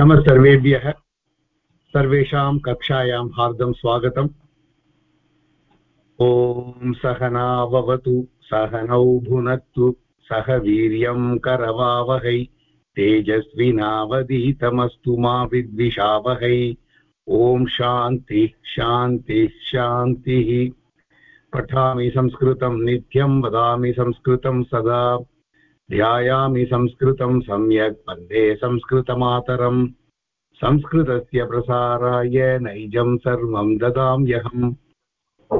नमः सर्वेभ्यः सर्वेषां कक्षायां हार्दं स्वागतम्। ॐ सहनाववतु सहनौ भुनक्तु सह वीर्यं करवावहै, तेजस्विनावधीतमस्तु मा विद्विषावहै। ॐ शान्तिः शान्तिः शान्तिः। पठामि संस्कृतं, नित्यं वदामि संस्कृतं सदा। ध्यायामि संस्कृतं सम्यक्, वंदे संस्कृतमातरम्। संस्कृतस्य प्रसाराय नैजं सर्वं ददाम्यहम्।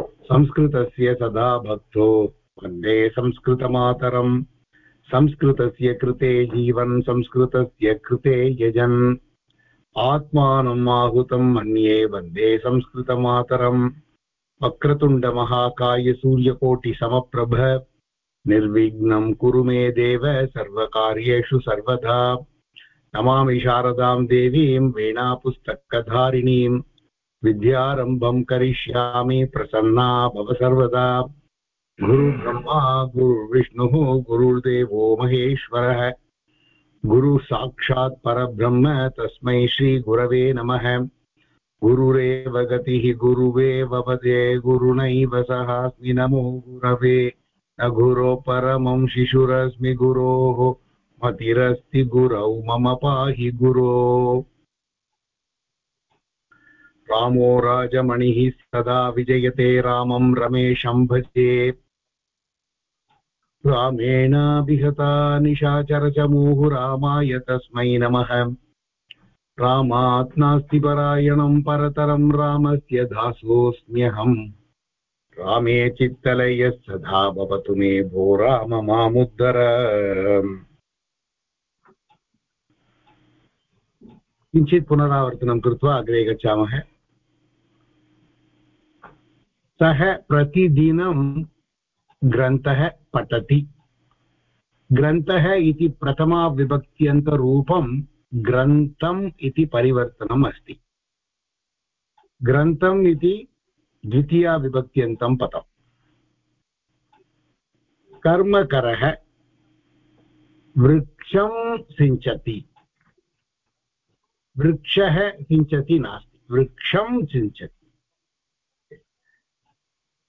संस्कृतस्य सदा भक्तो, वंदे संस्कृतमातरम्। संस्कृतस्य कृते जीवन्, संस्कृतस्य कृते यजन्। आत्मानम् आहुतं मन्ये, वंदे संस्कृतमातरम्। वक्रतुण्डमहाकाय सूर्यकोटिसमप्रभ निर्विघ्नं कुरु मे देव सर्वकार्येषु सर्वदा नमामि शारदां देवीं वीणापुस्तकधारिणीं। विद्यारम्भं करिष्यामि प्रसन्ना भव सर्वदा। गुरुब्रह्मा गुरुविष्णुः गुरुर्देवो महेश्वरः। गुरुसाक्षात् परब्रह्म, तस्मै श्रीगुरवे नमः। गुरुरेव गतिः गुरुवेव वदे गुरुणैव सहास्मि नमो गुरवे। न गुरो परमं शिशुरस्मि गुरोः, मतिरस्ति गुरौ मम पाहि गुरो। रामो राजमणिः सदा विजयते, रामं रमेशं भजे। रामेणाभिहता निशाचरचमूः रामाय तस्मै नमः। रामात् नास्ति परायणं, परतरं रामस्य दासोऽस्म्यहम्। रामे चित्तलयः सदा भवतु मे भो राम मामुद्धर किञ्चित् पुनरावर्तनं कृत्वा अग्रे गच्छामः। सः प्रतिदिनं ग्रन्थः पठति। ग्रन्थः इति प्रथमाविभक्त्यन्तरूपं ग्रन्थम् इति परिवर्तनम् अस्ति। ग्रन्थम् इति द्वितीयाविभक्त्यन्तं पदम्। कर्मकरः वृक्षं सिञ्चति। वृक्षः सिञ्चति नास्ति। वृक्षं सिञ्चति।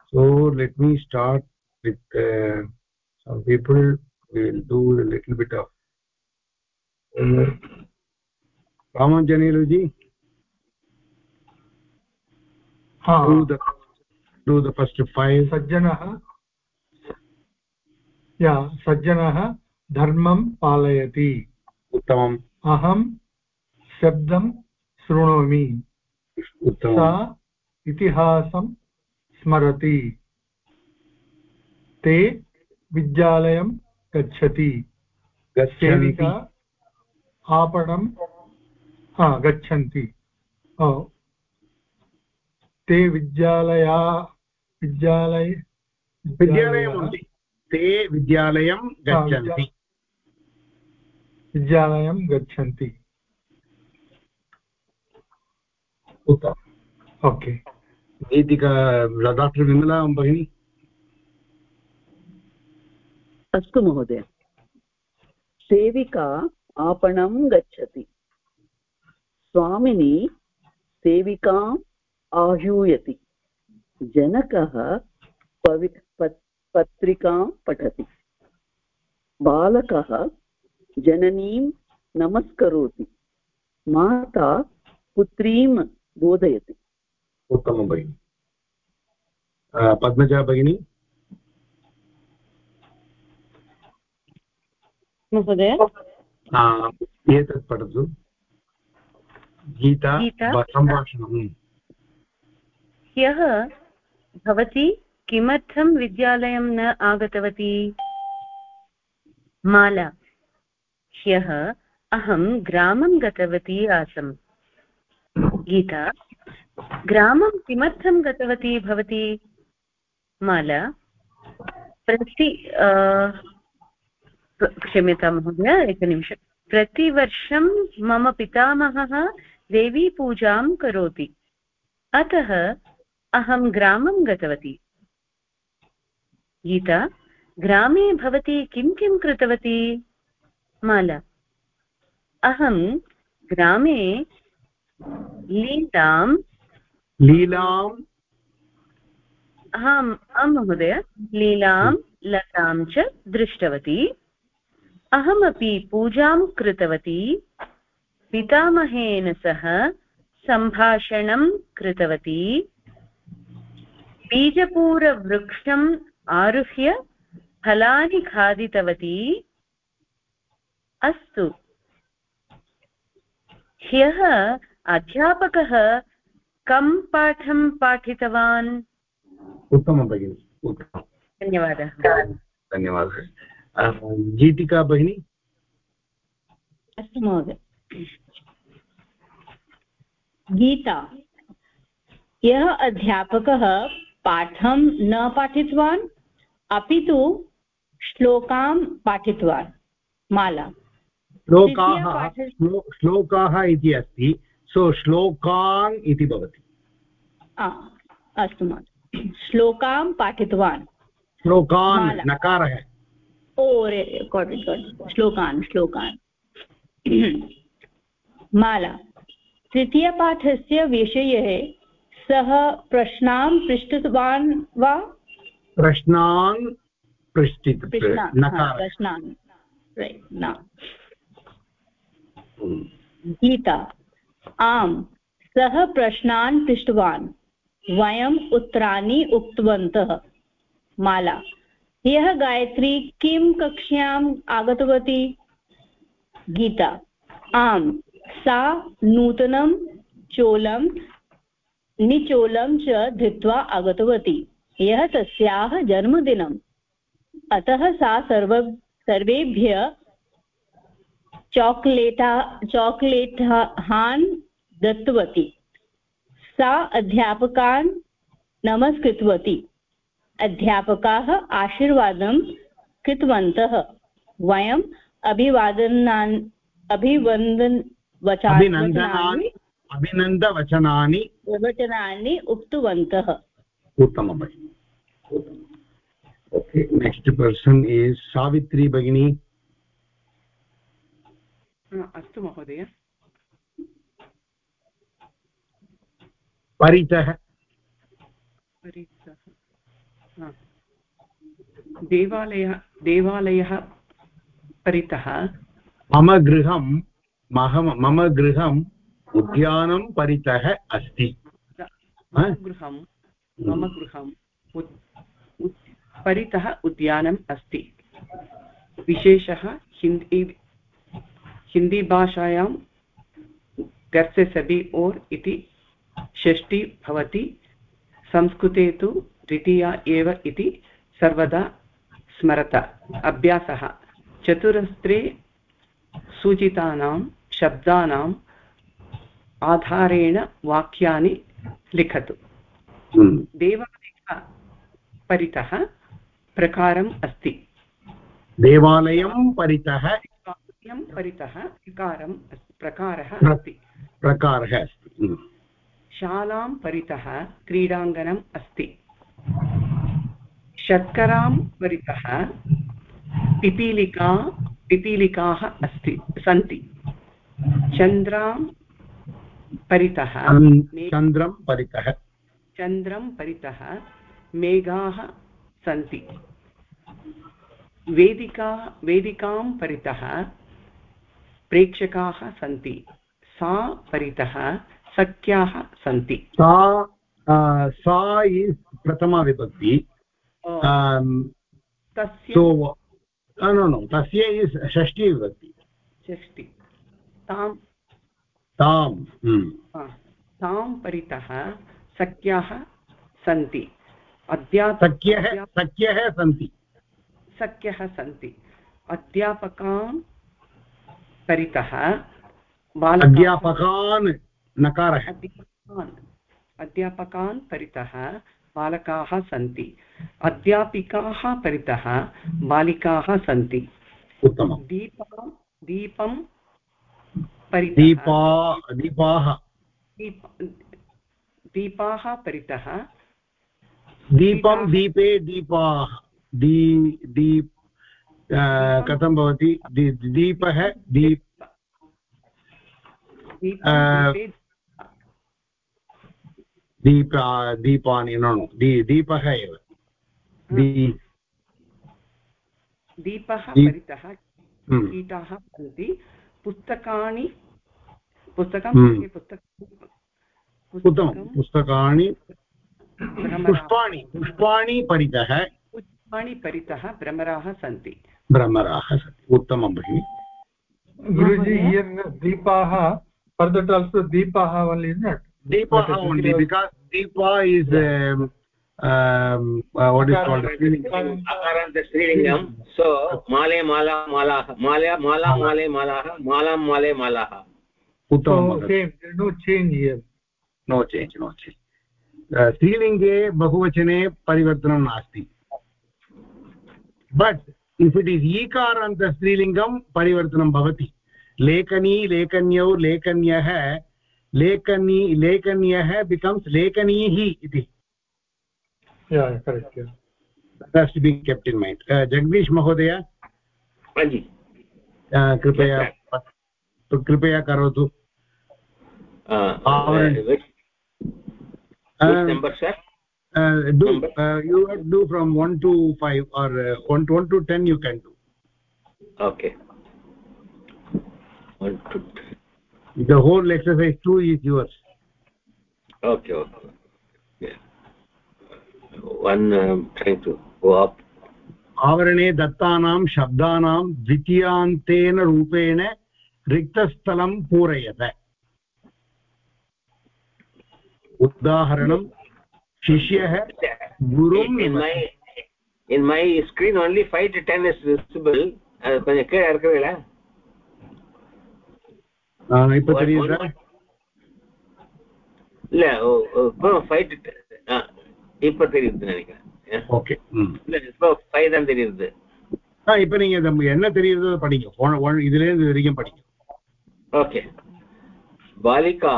So let me start with some people will do little bit of रामजनेलुजी do the do the first five. सज्जनः या सज्जनः धर्मं पालयति। उत्तमम्। अहं शब्दं शृणोमि। सा इतिहासं स्मरति। ते विद्यालयं गच्छति। सेविका आपणं हा गच्छन्ति। ते विद्यालया विद्यालय विद्यालयं ते विद्यालयं गच्छन्ति। विद्यालयं गच्छन्ति। ओके। गीतिका डाक्टर् विमला भगिनी। अस्तु महोदय। सेविका आपणं गच्छति। स्वामिनी सेविकां आहूयति जनकः पवि पत्रिकां पठति। बालकः जननीं नमस्करोति। माता पुत्रीं बोधयति। उत्तमं भगिनि। पद्मजा भगिनी। महोदय। एतत् पठतु। गीता सम्भाषणम् ह्यः भवती किमर्थं विद्यालयं न आगतवती? माला। ह्यः अहं ग्रामं गतवती आसम् गीता। ग्रामं किमर्थं गतवती भवती? माला। प्रति क्षम्यतां महोदय एकनिमिषं प्रतिवर्षं मम पितामहः देवीपूजां करोति। अतः अहं ग्रामं गतवती। गीता ग्रामे भवती किं किं कृतवती? माला अहं ग्रामे लीलां लीलाम् अहम् आं महोदय लीलां लतां च दृष्टवती। अहमपि पूजां कृतवती। पितामहेन सह सम्भाषणं कृतवती। बीजपूरवृक्षम् आरुह्य फलानि खादितवती। अस्तु। ह्यः अध्यापकः कं पाठं पाठितवान्? उत्तमं भगिनि उत्तमं धन्यवादः। धन्यवादः। गीतिका भगिनी? अस्तु महोदय। गीता। यः अध्यापकः पाठं न पाठितवान् अपि तु श्लोकां पाठितवान्। माला। श्लोकाः श्लोकाः इति अस्ति। सो श्लोकान् इति भवति। अस्तु महोदय। श्लोकां पाठितवान्। श्लोकान् नकारः। ओ रे श्लोकान् श्लोकान्। माला। तृतीयपाठस्य विषये सः प्रश्नां पृष्टवान् वा? प्रश्नान् पृष्टित् प्रश्नान्। गीता। आम् सः प्रश्नान् पृष्टवान् वयम् उत्तराणि उक्तवन्तः। माला। ह्यः गायत्री किं कक्ष्याम् आगतवती? गीता। आम् सा नूतनं चोलं निचोलं च धृत्वा आगतवती। यः तस्याः जन्मदिनम्। अतः सा सर्व सर्वेभ्यः चाक्लेटा चाक्लेटान् दत्तवती। सा अध्यापकान् नमस्कृतवती। अध्यापकाः आशीर्वादं कृतवन्तः। वयम् अभिवादनान् अभिवन्दन् वचनानि अभिनन्दवचनानि वचनानि उक्तवन्तः। उत्तमं भगिनि। Okay next person is Savitri भगिनी। अस्तु महोदय। परितः। परितः। देवालयः देवालयः परितः। मम गृहं मम गृहम् उद्यानं परितः अस्ति। मम गृहं मम गृहं परितः उद्यानम् अस्ति। विशेषः हिंदी हिन्दीभाषायां घर से सभी ओर् इति षष्टि भवति। संस्कृते तु द्वितीया एव इति सर्वदा स्मरत। अभ्यासः। चतुरस्रे सूचितानां शब्दानाम् आधारेण वाक्यानि लिखतु। हम्म। देवालयः परितः प्रकारम् अस्ति। देवालयं परितः वाक्यं परितः प्रकारं प्रकारः अस्ति। प्रकारः अस्ति। हम्म। शालां परितः क्रीडाङ्गणम् अस्ति। शर्करां परितः पिपीलिका पिपीलिकाः अस्ति सन्ति। चन्द्रां परितः चन्द्रं परितः। चन्द्रं परितः मेघाः सन्ति। वेदिका वेदिकां परितः प्रेक्षकाः सन्ति। सा परितः सख्याः सन्ति। सा सा इस् प्रथमा विभक्ति। तस्य तस्य इस् षष्ठी विभक्ति। षष्टि तां तां तां परितः सख्याः सन्ति। अद्या सख्यः सन्ति। सख्यः सन्ति। अध्यापकान् परितः अध्यापकान् नकारः। अध्यापकान् परितः बालकाः सन्ति। अध्यापिकाः परितः बालिकाः सन्ति। उत्तमं दीपा दीपं दीपा दीपाः। दीपाः परितः। दीपं दीपे। दीपाः दी दीप कथं भवति? दीपः दीप। दीपं दीप। दीपानि नो नो दी दीपः एव। दी। दीपः परितः। हम्म, कीटाः सन्ति पुस्तकानि पुस्तकं हम्म। पुस्तकं पुस्तकानि पुष्पाणि पुष्पाणि परितः पुष्पाणि परितः भ्रमराः सन्ति। भ्रमराः सन्ति। उत्तमं भगिनि। दीपाः दीपाः दीपाः Deepa is um, um, uh, what is called akaranta strilingham so male mala malaah mala mala male malaah malam male malaah उत्तमं so same there is no change here no change no change स्त्रीलिङ्गे बहुवचने परिवर्तनं नास्ति but if it is ईकारान्त स्त्रीलिङ्गं परिवर्तनं भवति लेखनी लेखन्यौ लेखन्यः लेखनी लेखन्यः बिकम्स् लेखनीः इति yeah correct yeah. has to be kept in mind uh, jagdish mahodaya haji uh, कृपया कृपया करोतु uh, Avran. which, which number sir uh, do Number? uh, you have do from 1 to 5 or uh, 1 to 1 to 10 you can do okay one two three. the whole exercise 2 is yours okay okay one um, trying to go up आवरणे दत्तानां शब्दानां द्वितीयान्तेन रूपेण रिक्तस्थलं पूरयत उदाहरणं शिष्यः गुरुं in my screen only 5 to 10 is visible konja clear irukkulla ah ipo theriyudha illa 5 to இப்ப தெரியுது நினைக்கிறேன். Okay இல்ல five தான் தெரியுது. இப்ப நீங்க என்ன தெரியுறதோ படிங்க. இதுல இருந்து வரைக்கும் படிங்க. ஓகே பாலிகா.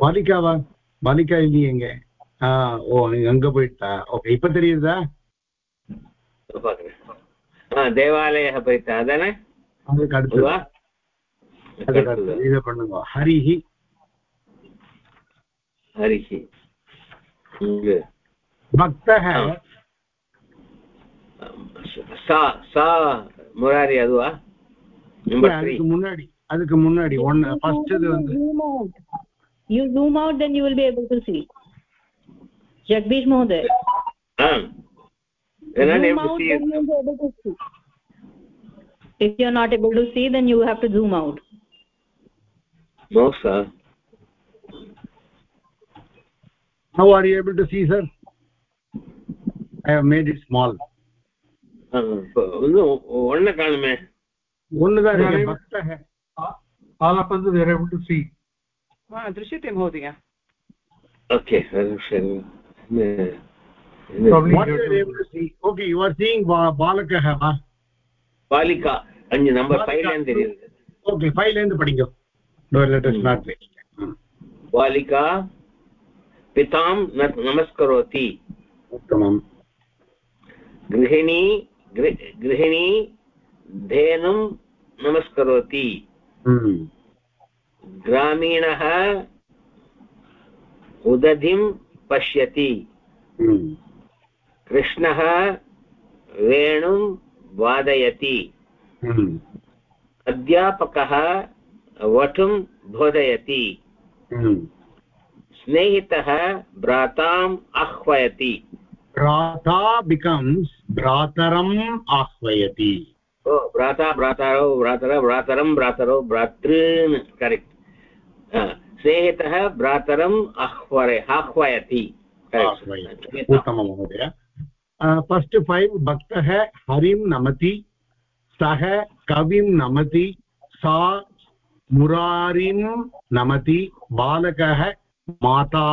பாலிகாவா? பாலிகா இல்லையே எங்க ஆ ஓ அங்க போயிட்டா. ஓகே இப்ப தெரியுதா? பாக்குறேன். தேவாலய பரித்தா அதானே? அதுக்கு அடுத்தது இதை பண்ணுங்க. ஹரிஹி. ஹரிஹி. இங்கு பக்தः சா சா முராரி அதுவா நம்பர் த்ரீ அதுக்கு முன்னாடி அதுக்கு முன்னாடி ஒன்னு ஃபர்ஸ்ட் இது வந்து zoom out you zoom out then you will be able to see jagdish mohoday ah then zoom able to out see then you will be able to see if you are not able to see then you have to zoom out Mocha how are you able to see sir i have made it small ஒண்ணு காணுமே ஒண்ணு தான் இருக்கு all of us are able to see ha drishyate mahodaya okay sir what you are able to see okay you are seeing balakah va balika and number 5 पितां नमस्करोति उत्तमम् गृहिणी गृहिणी धेनुं नमस्करोति Hmm. ग्रामीणः उदधिं पश्यति Hmm. कृष्णः वेणुं वादयति Hmm. अध्यापकः वटुं बोधयति. स्नेहितः भ्राताम् आह्वयति। भ्राता becomes भ्रातरम् आह्वयति। ओ भ्राता भ्रातारौ भ्रातर भ्रातरं भ्रातरौ भ्रातॄन् करेक्ट् स्नेहितः भ्रातरम् आह्वयति। आह्वयति। उत्तमं महोदय। फस्ट् फैव् भक्तः हरिं नमति सः कविं नमति सा मुरारिं नमति बालकः माता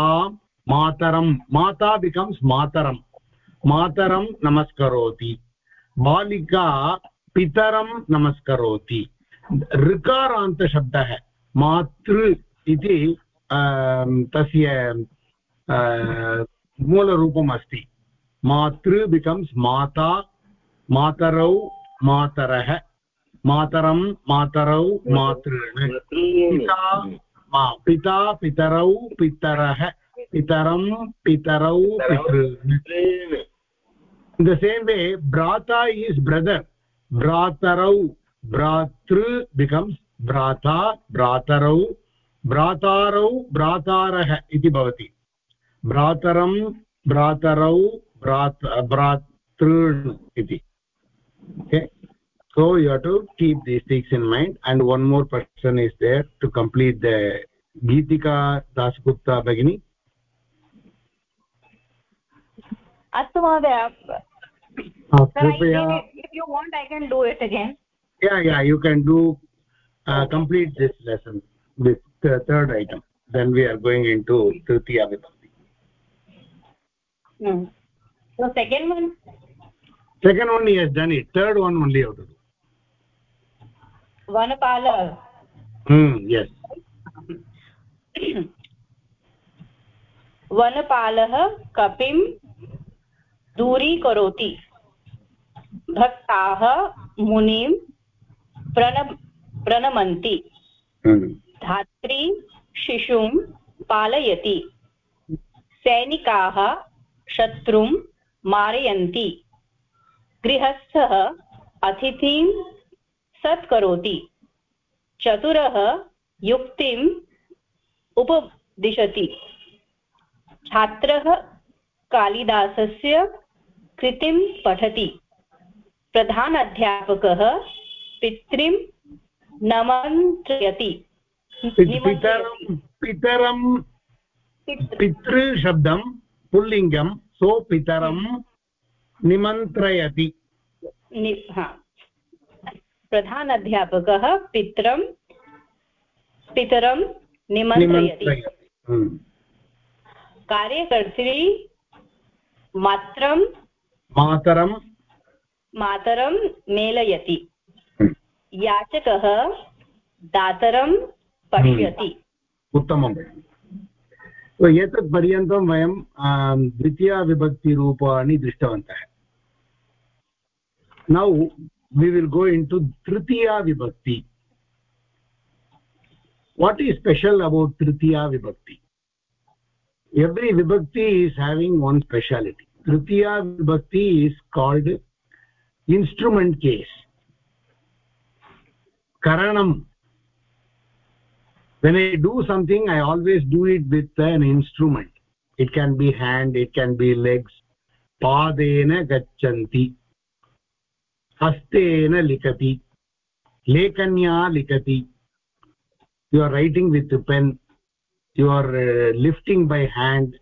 मातरं माता बिकम्स् मातरं मातरं नमस्करोति। बालिका पितरं नमस्करोति। ऋकारान्तशब्दः मातृ इति तस्य आ, मूलरूपम् अस्ति। मातृ बिकम्स् माता मातरौ मातरः। मातरं मातरौ मातॄन् पिता मा पिता पितरौ पितरः पितरं पितरौ पितृ। द सेम् वे भ्राता इस् ब्रदर् भ्रातरौ भ्रातृ बिकम्स् भ्राता भ्रातरौ भ्रातारौ भ्रातारः इति भवति। भ्रातरं भ्रातरौ भ्रात् भ्रातृ इति। so you have to keep these things in mind. And one more person is there to complete the geetika dasgupta bagini astu mahodaya ah, if you want i can do it again. Yeah yeah you can do uh, complete this lesson with the third item. Then we are going into tritiya vibhakti. Hmm. So second one? Second one he has done it. Third one only vanapala hmm yes. वनपालः कपिं दूरीकरोति। भक्ताः मुनिं प्रण प्रणमन्ति। hmm. धात्री शिशुं पालयति। सैनिकाः शत्रुं मारयन्ति। गृहस्थः अतिथिं सत्करोति चतुरः युक्तिम् उपदिशति। छात्रः कालिदासस्य कृतिं पठति। प्रधानाध्यापकः पितृं नमन्त्रयति। पितरं पितरं पितृ पुल्लिङ्गं सो पितरं निमन्त्रयति। नि- हा। प्रधानाध्यापकः पितरं पितरं निमन्त्रयति। hmm. कार्यकर्त्री मात्रं मातरं मातरं मेलयति। Hmm. याचकः दातरं पश्यति उत्तमं So, एतत् पर्यन्तं वयं द्वितीयाविभक्तिरूपाणि दृष्टवन्तः। नौ we will go into tritiya vibhakti. What is special about tritiya vibhakti? Every vibhakti is having one speciality. Tritiya vibhakti is called instrument case. Karanam. When i do something i always do it with an instrument. It can be hand it can be legs. Padena gachanti hastena likati lekanya likati you are writing with a pen you are uh, lifting by hand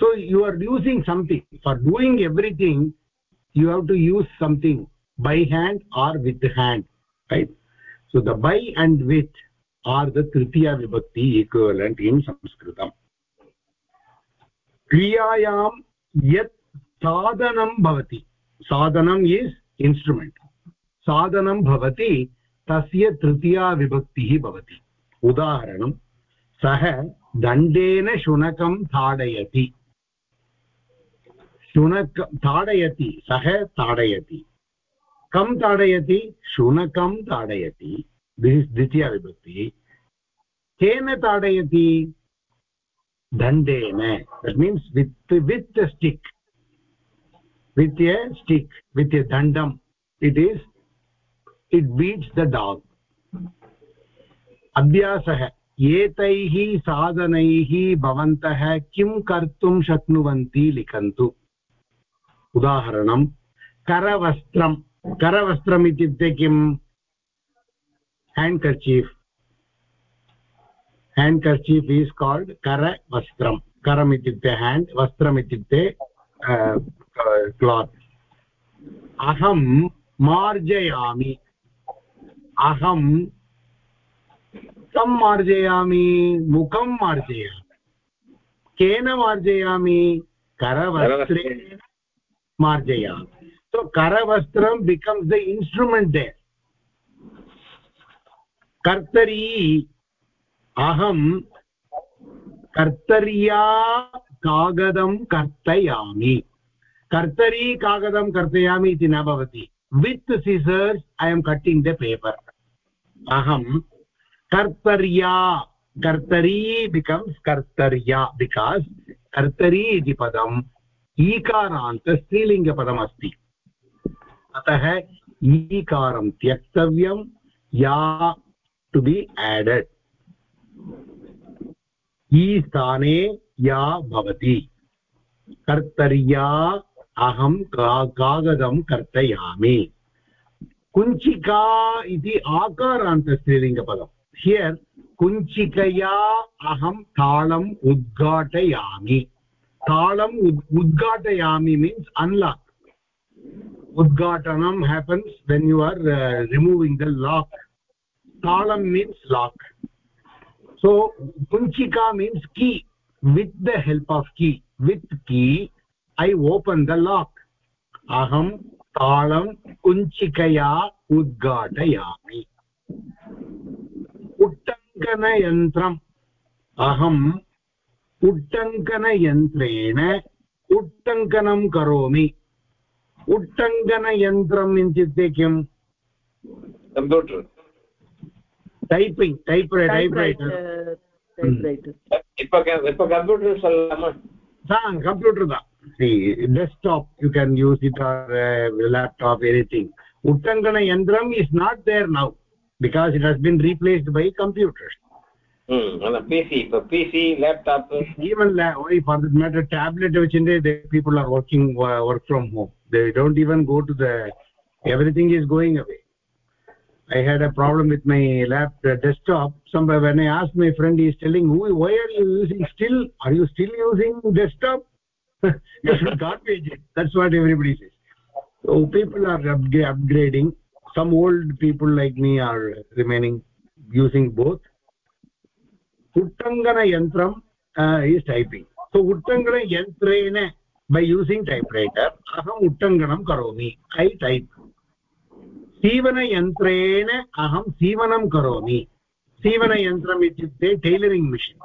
so you are using something for doing everything you have to use something by hand or with hand right so the by and with are the tritiya vibhakti equivalent in sanskritam क्रियायां यत् साधनं भवति साधनम् is instrument साधनं भवति, तस्य तृतीया विभक्तिः भवति। उदाहरणं, सः दण्डेन शुनकं ताडयति। शुनक, ताडयति, सः ताडयति। कं ताडयति? शुनकं ताडयति। द्वितीया विभक्तिः। केन ताडयति? that means with with a stick. With a stick, with a dandam it is, it beats the dog. अभ्यासः एतैः साधनैः भवन्तः किं कर्तुं शक्नुवन्ति लिखन्तु उदाहरणं करवस्त्रं करवस्त्रम् इत्युक्ते किम् handkerchief handkerchief is called करवस्त्रं करम् इत्युक्ते हेण्ड् वस्त्रम् इत्युक्ते क्लात् अहं मार्जयामि। अहं कं मार्जयामि? मुखं मार्जयामि। केन मार्जयामि? करवस्त्रेण मार्जयामि। So karavastram becomes the instrument there. कर्तरी, अहं कर्तर्या कागदं कर्तयामि। कर्तरी कागदं कर्तयामि इति न भवति। With scissors I am cutting the paper अहं कर्तर्या, कर्तरी बिकम्स् कर्तर्या बिकास् कर्तरी इति पदम्। ईकारान्तस्त्रीलिङ्गपदमस्ति अतः ईकारं त्यक्तव्यं। या टु बि एडेड् ई स्थाने या भवति। कर्तर्या अहं कागदं कर्तयामि। कुञ्चिका इति आकारान्तस्त्रीलिङ्गपदं। हियर् कुञ्चिकया अहं ताळम् उद्घाटयामि। ताळम् उद्घाटयामि means unlock udgatanam happens when you are uh, removing the lock talam means so kunchika means key with the help of key with key i open the lock aham talam kunchikaya udgatayami उट्टङ्कनयन्त्रम् अहम् उट्टङ्कनयन्त्रेण उट्टङ्कनं करोमि उट्टङ्कनयन्त्रम् इत्युक्ते किम् computer typing டைப்ரை typewriter இப்ப இப்ப computer சொல்லலாமா தான் கம்ப்யூட்டர் தான். Desktop you can use it or uh, laptop anything. uttangana yantram is not there now because it has been replaced by computers. hmm pc but pc laptop. Even la for that matter tablet which in there people are working uh, work from home. They don't even go to the everything is going away i had a problem with my laptop uh, desktop. Somewhere when i asked my friend he is telling why are you using still are you still using desktop? You should garbage. That's what everybody says. So people are upgrading. Some old people like me are remaining using both. Uttangana yantram uh, is typing. So uttangana yantrena by using typewriter aham uttanganam karomi. I type सीवनयन्त्रेण अहं सीवनं करोमि। सीवनयन्त्रम् इत्युक्ते tailoring machine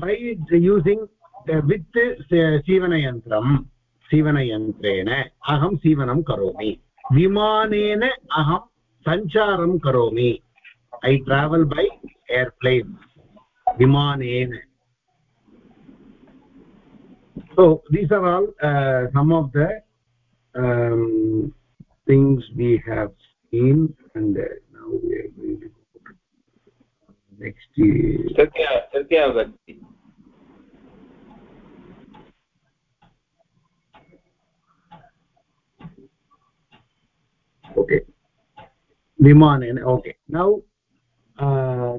by using with सीवनयन्त्रं सीवनयन्त्रेण अहं सीवनं करोमि। विमानेन अहं सञ्चारं करोमि। ऐ ट्रावेल् बै एर्प्लेन् विमानेन। So these are all uh, some of the um, things we have seen and uh, now we are going to go next तृतीया भक्ति okay vimanen okay now uh,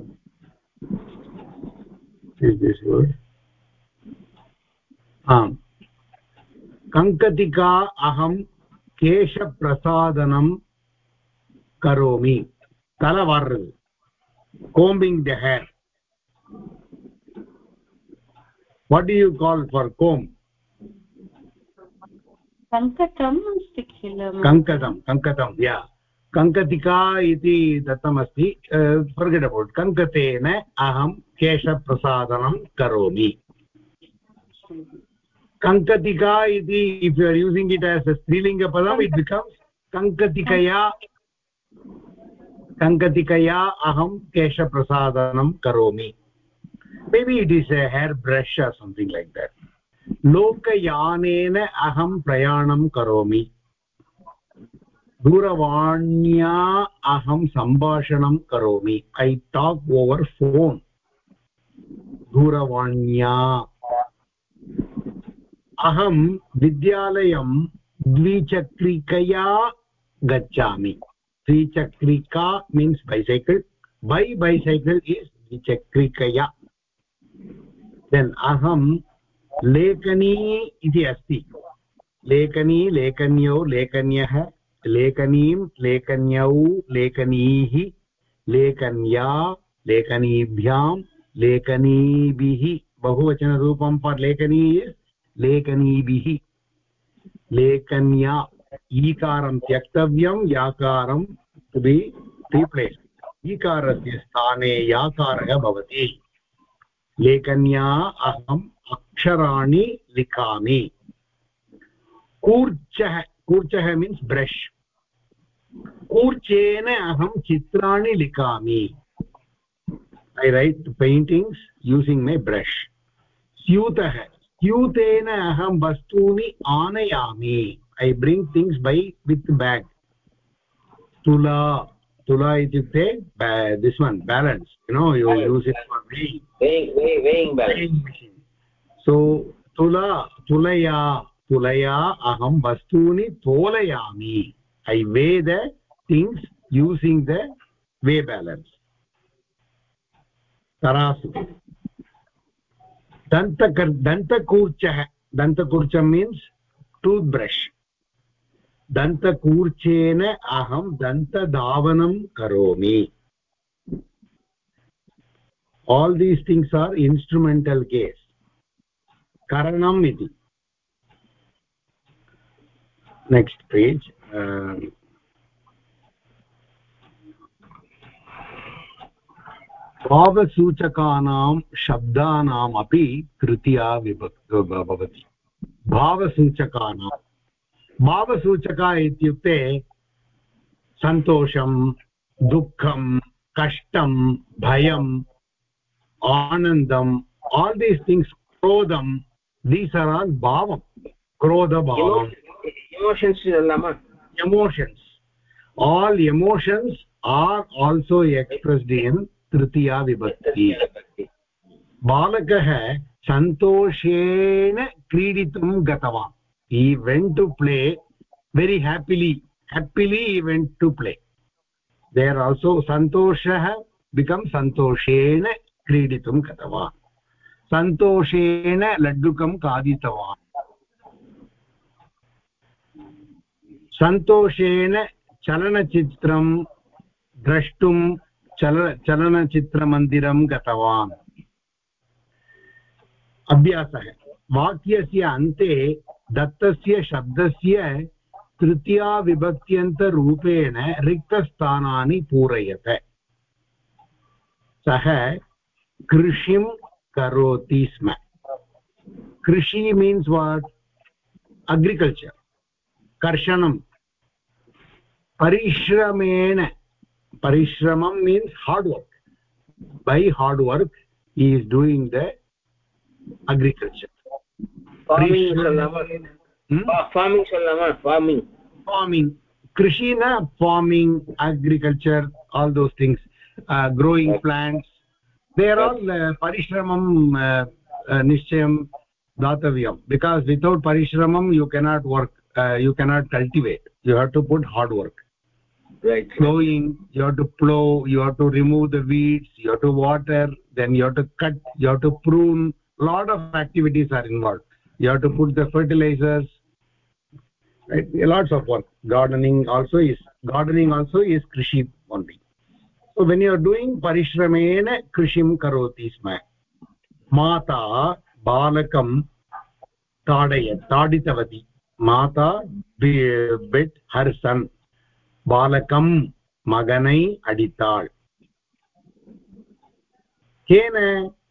is this word आम् कङ्कतिका अहं केशप्रसादनं करोमि। तलवर् combing the hair what do you call for comb? कङ्कटम् अस्ति किल? कङ्कतं कङ्कतं या कङ्कतिका इति दत्तमस्ति फर्गेट् अबौट् कङ्कतेन अहं केशप्रसादनं करोमि। Kankatika iti if you are using it as a strilinga padam it becomes kankatikaya kankatikaya aham kesha prasadanam karomi maybe it is a hair brush or something like that लोकयानेन अहं प्रयाणं करोमि दूरवाण्या अहं सम्भाषणं करोमि I talk over phone दूरवाण्या अहं विद्यालयं द्विचक्रिकया गच्छामि. द्विचक्रिका means bicycle by bicycle is द्विचक्रिकया. Then अहं लेखनी इति अस्ति. लेखनी, लेखन्यौ, लेखन्यः, लेखनीं, लेखन्यौ, लेखनीः, लेखन्या, लेखनीभ्यां, लेखनीभिः. बहुवचनरूपं फर् लेखनी इस् लेखनीभिः लेखन्या ईकारं त्यक्तव्यं, याकारं टु बि रिप्लेस् ईकारस्य स्थाने याकारः भवति। लेखन्या अहम् अक्षराणि लिखामि। कूर्चः कूर्चः मीन्स् ब्रश् कूर्चेन अहं चित्राणि लिखामि। I write paintings using my brush स्यूतः स्यूतेन अहं वस्तूनि आनयामि। I bring things by with bag तुला तुला इत्युक्ते this one balance you know you use it so तुला तुलया तुलया अहं वस्तूनि तोलयामि। I weigh the things using the weigh balance तरासु। दन्तकर् दन्तकूर्चः दन्तकूर्च मीन्स् टूत्ब्रश् दन्तकूर्चेन अहं दन्तधावनं करोमि. All these things are instrumental case करणम् इति. नेक्स्ट् पेज् भावसूचकानां शब्दानाम् अपि तृतीया विभक् भवति। भावसूचकानां। भावसूचका इत्युक्ते सन्तोषं दुःखं कष्टं भयम् आनन्दम् आल् दीस् थिङ्ग्स् क्रोधं दीस् आर् आल् भावं। क्रोधभावम् emotions allama emotions all emotions are also expressed in tritiya vibhakti बालकः सन्तोषेण क्रीडितुं गतवान् he went to play very happily happily he went to play there also santoshah become santoshena क्रीडितुं गतवान् सन्तोषेण लड्डुकं खादितवान् सन्तोषेण चलनचित्रं द्रष्टुं चल, चलनचित्रमन्दिरं गतवान्। अभ्यासः। वाक्यस्य अन्ते दत्तस्य शब्दस्य तृतीयाविभक्त्यन्तरूपेण रिक्तस्थानानि पूरयत। सः कृषिं करोति स्म। कृषि मीन्स् वाट् अग्रिकल्चर् कर्षणं। परिश्रमेण parishramam means hard work. By hard work he is doing the agriculture. Farming hmm? farming farming. Farming. Farming agriculture all those things uh, growing plants. They are all uh, parishramam uh, uh, nishchayam datavyam. Because without parishramam you cannot work uh, you cannot cultivate. You have to put hard work right. Plowing you have to plow you have to remove the weeds you have to water then you have to cut you have to prune. Lot of activities are involved. You have to put the fertilizers. Right? Lots of work. Gardening also is gardening also is krishi only. So when you are doing parishramena krishim karoti sma. Mata balakam tadaya taditavati. Mata bit her son बालकं मगनै अडिताळ्। केन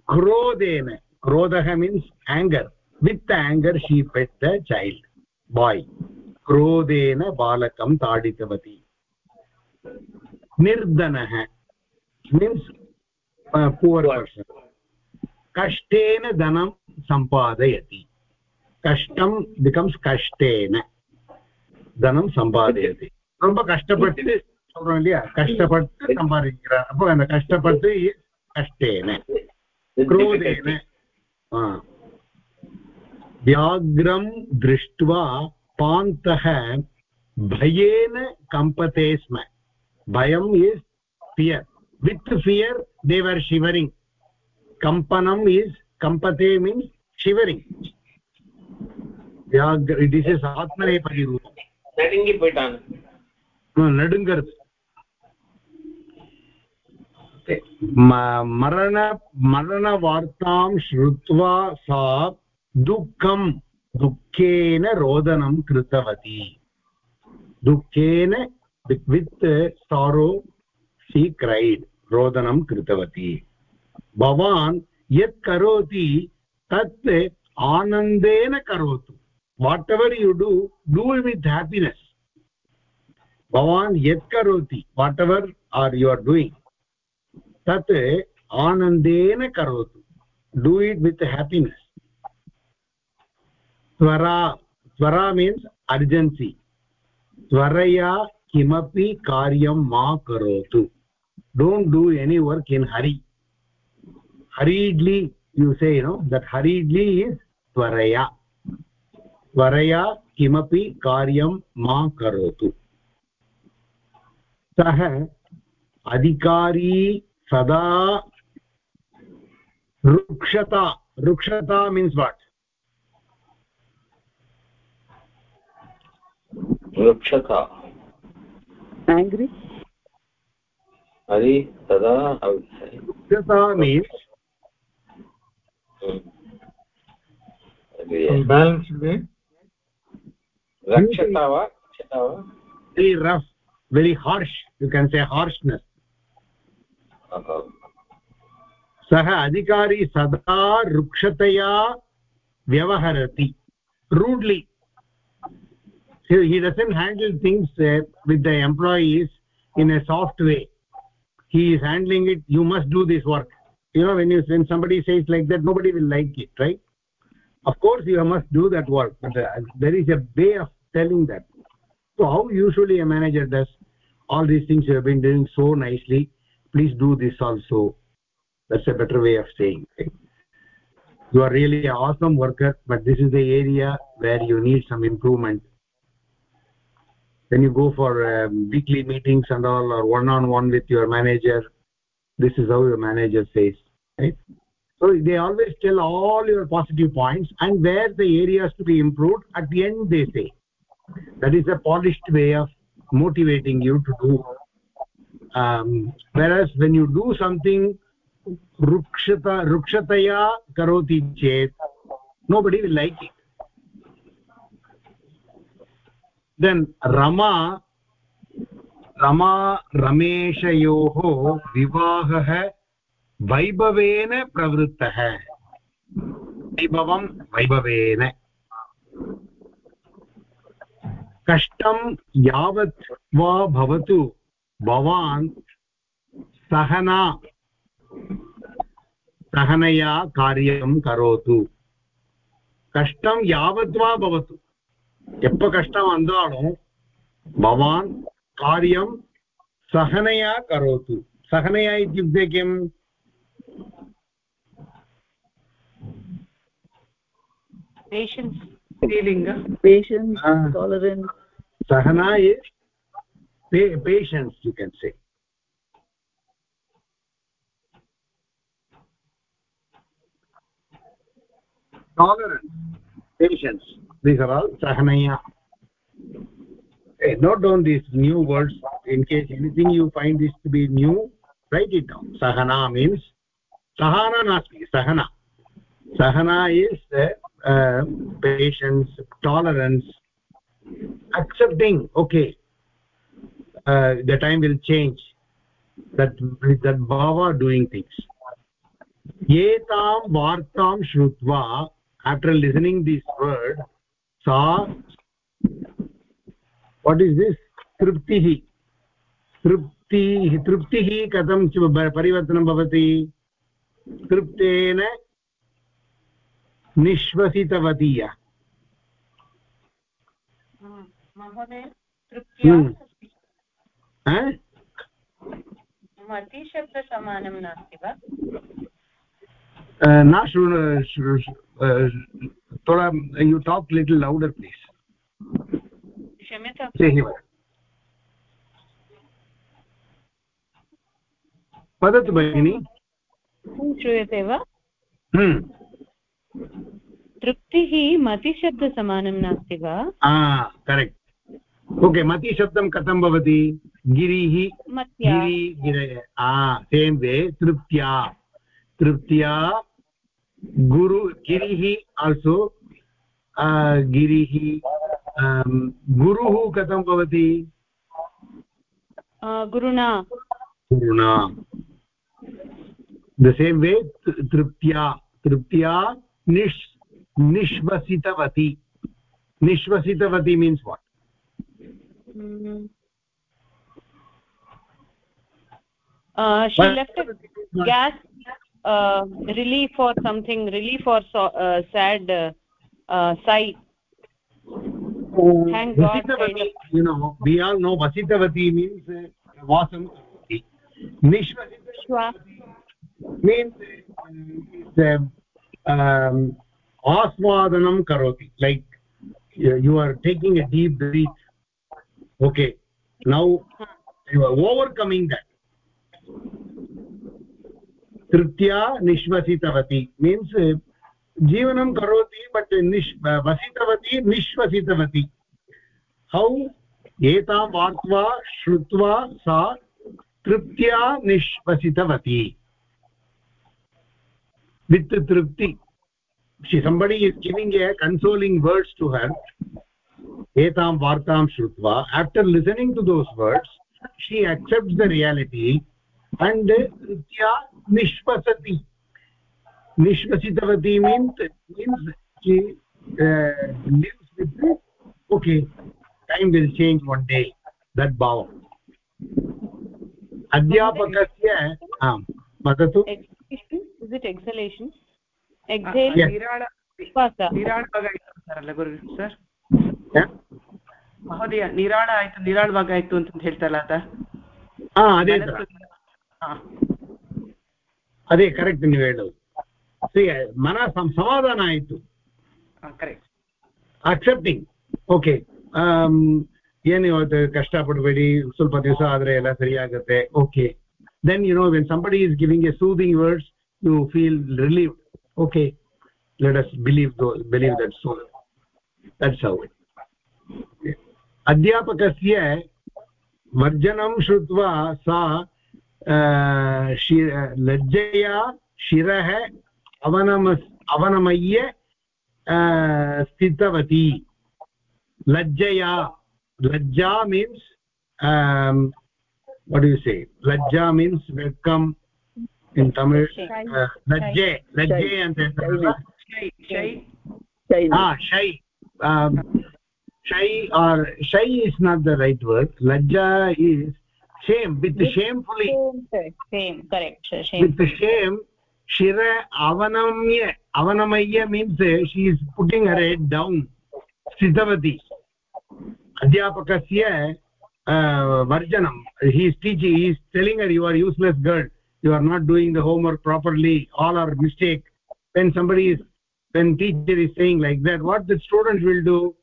क्रोधेन क्रोधः means anger with anger she beat the child by क्रोधेन बालकं ताडितवती। निर्धनः means poor person कष्टेन धनं सम्पादयति कष्टं बिकम्स् कष्टेन। धनं सम्पादयति ரொம்ப கஷ்டப்பட்டு சொல்றோம் இல்லையா கஷ்டப்பட்டு சம்பாதிக்கிறார் அப்போ அந்த கஷ்டப்பட்டு கஷ்டேன क्रोधेन हा। व्याघ्रं दृष्ट्वा पान्तः भयेन कम्पते स्म भयम् is fear with fear there shivering कम्पनम् is कम्पते मीन्स् शिवरिङ्ग् व्याघ्र दिस् इस् आत्मनेपदिरूपम् நடுங்கி போயிட்டாங்க हाँ, नडुङ्गर् मरण मरणवार्तां श्रुत्वा सा दुःखं दुःखेन रोदनं कृतवती। दुःखेन वित् सारो सी क्रैड् रोदनं कृतवती। भवान् यत् करोति तत् आनन्देन करोतु। Whatever you do do with happiness भवान् यत् करोति whatever are you are doing तत् आनन्देन करोतु। डु इट् वित् हेपिनेस् त्वरा त्वरा मीन्स् अर्जेन्सि त्वरया किमपि कार्यं मा करोतु। Don't do any work in hurry hurriedly you say you know that hurriedly is त्वरया। त्वरया किमपि कार्यं मा करोतु। सः अधिकारी सदा रुक्षता रुक्षता मीन्स् वाट् angry? रुक्षता way रक्षता वा रक्षता वा? Very rough very harsh you can say harshness सः अधिकारी सदा रुक्षतया व्यवहरति rudely so he doesn't handle things uh, with the employees in a soft way he is handling it you must do this work you know when you when somebody says like that nobody will like it right of course you must do that work but uh, there is a way of telling that so how usually a manager does all these things you have been doing so nicely please do this also. That's a better way of saying you are really an awesome worker but this is the area where you need some improvement. When you go for um, weekly meetings and all or one on one with your manager this is how your manager says right? So they always tell all your positive points and where the areas to be improved at the end they say that is a polished way of motivating you to do um, whereas when you do something rukshata rukshataya karoti chet nobody will like it then rama Rama रमेशयोः विवाहः वैभवेन प्रवृत्तः वैभवं वैभवेन कष्टं यावत् वा भवतु भवान् सहना सहनया कार्यं करोतु कष्टं यावत् वा भवतु எப்ப கஷ்டம் வந்தாலும் भवान् कार्यं सहनया करोतु सहनया इत्युक्ते किम् पेशन्स् स्त्रीलिङ्ग patience Ah. tolerance सहना is pa- patience you can say tolerance patience these are all sahanaya hey, note down these new words in case anything you find this to be new write it down sahana means sahana nasti sahana sahana is uh, uh, patience tolerance accepting okay uh, the time will change that that bhava doing things etam vartam shrutva after listening this word sa what is this triptihi तृप्तिः तृप्तिः कथं च ब- परिवर्तनं भवति तृप्तेन निःश्वसितवती या महोदय तृप्त्या हम्म। अस्ति निश्वसितवदीय समानं नास्ति वा ना शृणु you talk little louder please वदतु भगिनि श्रूयते वा तृप्तिः मतिशब्दसमानं नास्ति वा? करेक्ट् ओके मतिशब्दं कथं भवति? गिरिः गिरि गिरय। सेम् वे तृप्त्या। तृप्त्या गुरु गिरिः आल्सो गिरिः um, गुरुः कथं भवति? गुरुणा। गुरुणा। द सेम् वे तृप्त्या। तृप्त्या निश् निश्वसितवती निश्वसितवती means what guess relief or something relief or said sigh no वसितवती means आस्वादनं करोति like you are taking a deep breath okay now you are overcoming that तृप्त्या निश्वसितवती मीन्स् जीवनं करोति बट् निश् वसितवती निश्वसितवती हौ एतां वाक्त्वा श्रुत्वा सा तृप्त्या निश्वसितवती वित् तृप्ति somebody is giving a consoling words to her etam vartam shrutva after listening to those words she accepts the reality and tritya nishvasati nishvasitavati means means she uh, lives with the okay time will change one day that bhava अध्यापकस्य आम् वदतु? is it exhalation exhale uh, yeah. ಶ್ವಾಸ ನಿರಾಳವಾಗ ಆಯ್ತು ಅಂತಾರಲ್ಲ ಗುರು sir ಮಹೋದಯ ನಿರಾಳ ಆಯ್ತು ನಿರಾಳವಾಗ ಆಯ್ತು ಅಂತ ಹೇಳ್ತಾರಲ್ಲ ಅದ ಅದೇ ಕರೆಕ್ಟ್ ನೀವು ಹೇಳೋದು ಮನ ಸಮಾಧಾನ ಆಯಿತು ಕರೆಕ್ಟ್ ಅಕ್ಸೆಪ್ಟಿಂಗ್ ಓಕೆ ಏನು ಇವತ್ತು ಕಷ್ಟಪಡಬೇಡಿ ಸ್ವಲ್ಪ ದಿವಸ ಆದರೆ ಎಲ್ಲ ಸರಿಯಾಗುತ್ತೆ okay then you know when somebody is giving a soothing words you feel relieved, okay, let us believe those believe that so that's how अध्यापकस्य वर्जनं श्रुत्वा सा लज्जया शिरः अवनम अवनमय्य स्थितवती लज्जया लज्जा मीन्स् वट् यु से लज्जा means welcome in tamil uh, najje najje and shai shai ah shai um, shai or shai is not the right word lajja is shame with shamefully shame, shame correct shame with shame shira avanamya avanamaya means she is putting her head down sthitavati अध्यापकस्य वर्जनं he is teaching he is telling uh your useless girl you are not doing the homework properly all are mistake. When somebody is when teacher is saying like that what the student will do?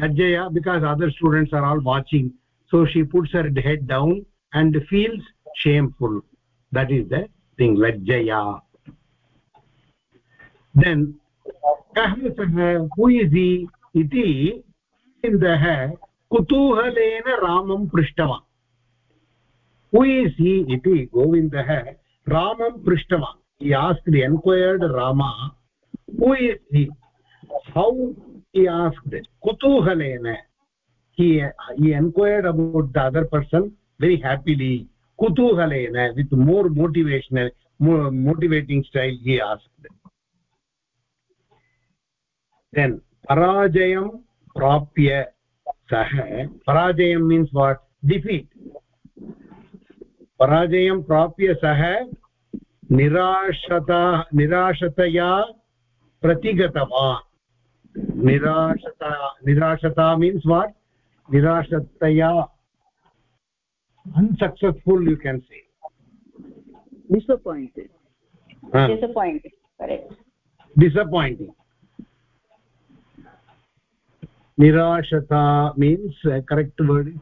Lajjaya because other students are all watching. So she puts her head down and feels shameful. That is the thing lajjaya. Then who is he? Iti in the indah kutuhalena ramam prishtava who is he? Iti govindah रामं पृष्टवान् he ask the enquired Rama who is he how he asked कुतूहलेन he he enquired about the other person very happily कुतूहलेन with more motivational motivating style he asked then पराजयं प्राप्य सः पराजयं means what defeat पराजयं प्राप्य सः निराशता निराशतया प्रतिगतवान्। निराशता निराशता means what निराशतया। Unsuccessful you can say disappointing निराशता means correct word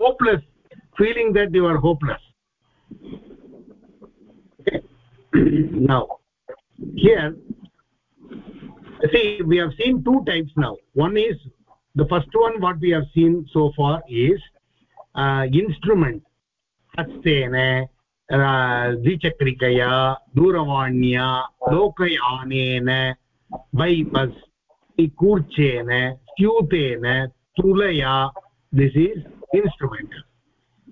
hopeless feeling that you are hopeless okay. now here see we have seen two types now one is the first one what we have seen so far is uh, instrument हस्तेन द्विचक्रिकया दूरवाण्या लोकयानेन by bus कूर्चेन स्यूतेन तुलया this is instrument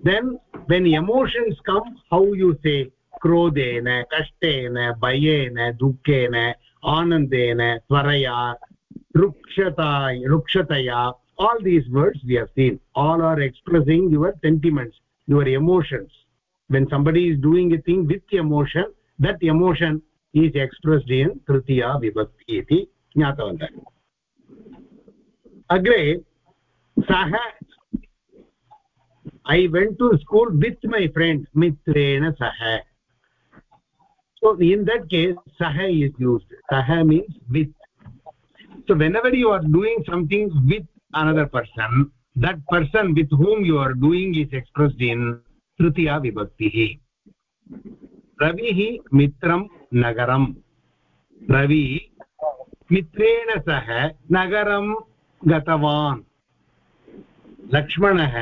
then when emotions come how you say krodena kashtena bayena dukkena anandena tvaraya rukshatai rukshataya all these words we have seen all are expressing your sentiments your emotions when somebody is doing a thing with emotion that emotion is expressed in tritiya vibhakti iti ज्ञातवन्तः अग्रे सः I went to school with my friend मित्रेण सह so in that case सह is used सह means with so whenever you are doing something with another person that person with whom you are doing is expressed in तृतीया विभक्तिः रविः मित्रं नगरं रवि मित्रेण सह नगरं गतवान् लक्ष्मणः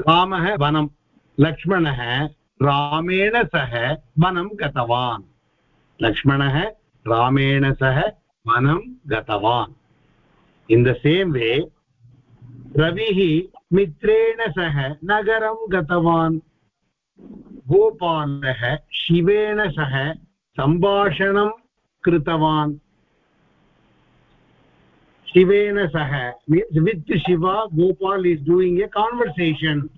रामः वनं। लक्ष्मणः रामेण सह वनं गतवान्। लक्ष्मणः रामेण सह वनं गतवान्। इन् द सेम् वे रविः मित्रेण सह नगरं गतवान्। गोपालः शिवेन सह सम्भाषणं कृतवान्। Sah means with shiva gopal is doing a conversation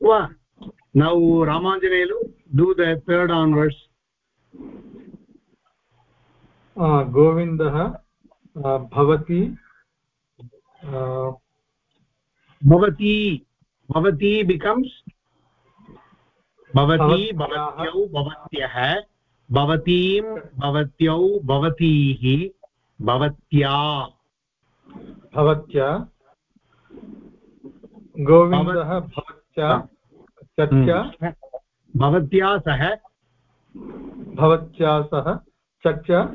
Wa. now ramanjanelu do the third onwards uh, गोविन्दः भवति भवती भवती becomes भवती भवत्यौ भवत्यः भवतीं भवत्यौ भवतीः भवत्या। भवत्या। गोविन्दः भवत्या। चर्चा हम्म। भवत्या सह। भवत्या सह। चर्चा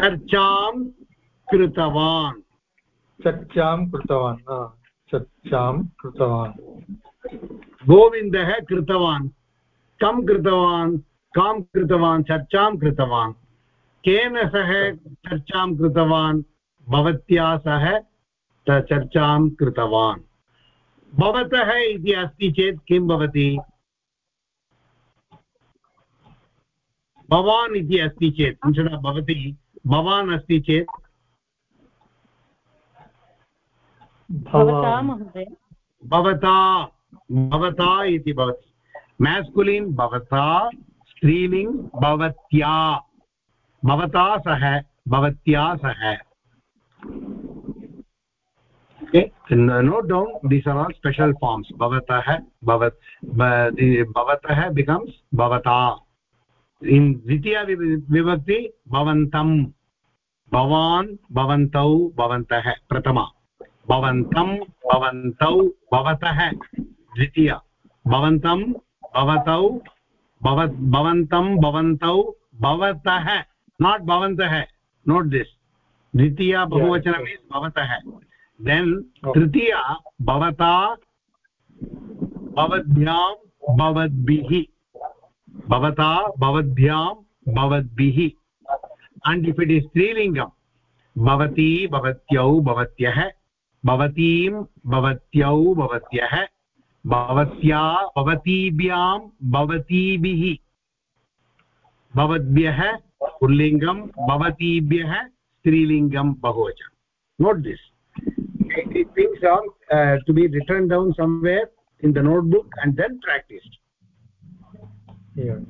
चर्चां कृतवान्। चर्चां कृतवान्। चर्चां कृतवान्। गोविन्दः कृतवान्। कं कृतवान्? कां कृतवान् चर्चां कृतवान्। केन सह चर्चां कृतवान्? भवत्या सह चर्चां कृतवान्। भवतः इति अस्ति चेत् किं भवति? भवान् इति अस्ति चेत् भवति? भवान् अस्ति चेत्? भवता भवता इति भवति। मेस्कुलिन् भवता स्त्रीलिङ्ग् भवत्या, भवता सह, भवत्या सह। Note down these are all special forms भवत्, भवतः बिकम्स् भवता इन् द्वितीया विभक्ति, भवन्तं। भवान्, भवन्तौ, भवन्तः, प्रथमा। भवन्तं, भवन्तौ, भवतः, द्वितीया। भवन्तं, भवतौ भवन्तं भवन्तौ भवतः। नाट् भवन्तः नोट् दिस् द्वितीया बहुवचनं भवतः। देन् तृतीया भवता भवद्भ्यां भवद्भिः। भवता भवद्भ्यां भवद्भिः। अण्ड् इफ् इट् इस् स्त्रीलिङ्गं भवती भवत्यौ भवत्यः भवतीं भवत्यौ भवत्यः। भवत्या भवतीभ्यां भवतीभिः। भवद्भ्यः पुल्लिङ्गं भवतीभ्यः स्त्रीलिङ्गं बहुवचनं। Note this things are uh, to be written down somewhere in the notebook and then practiced.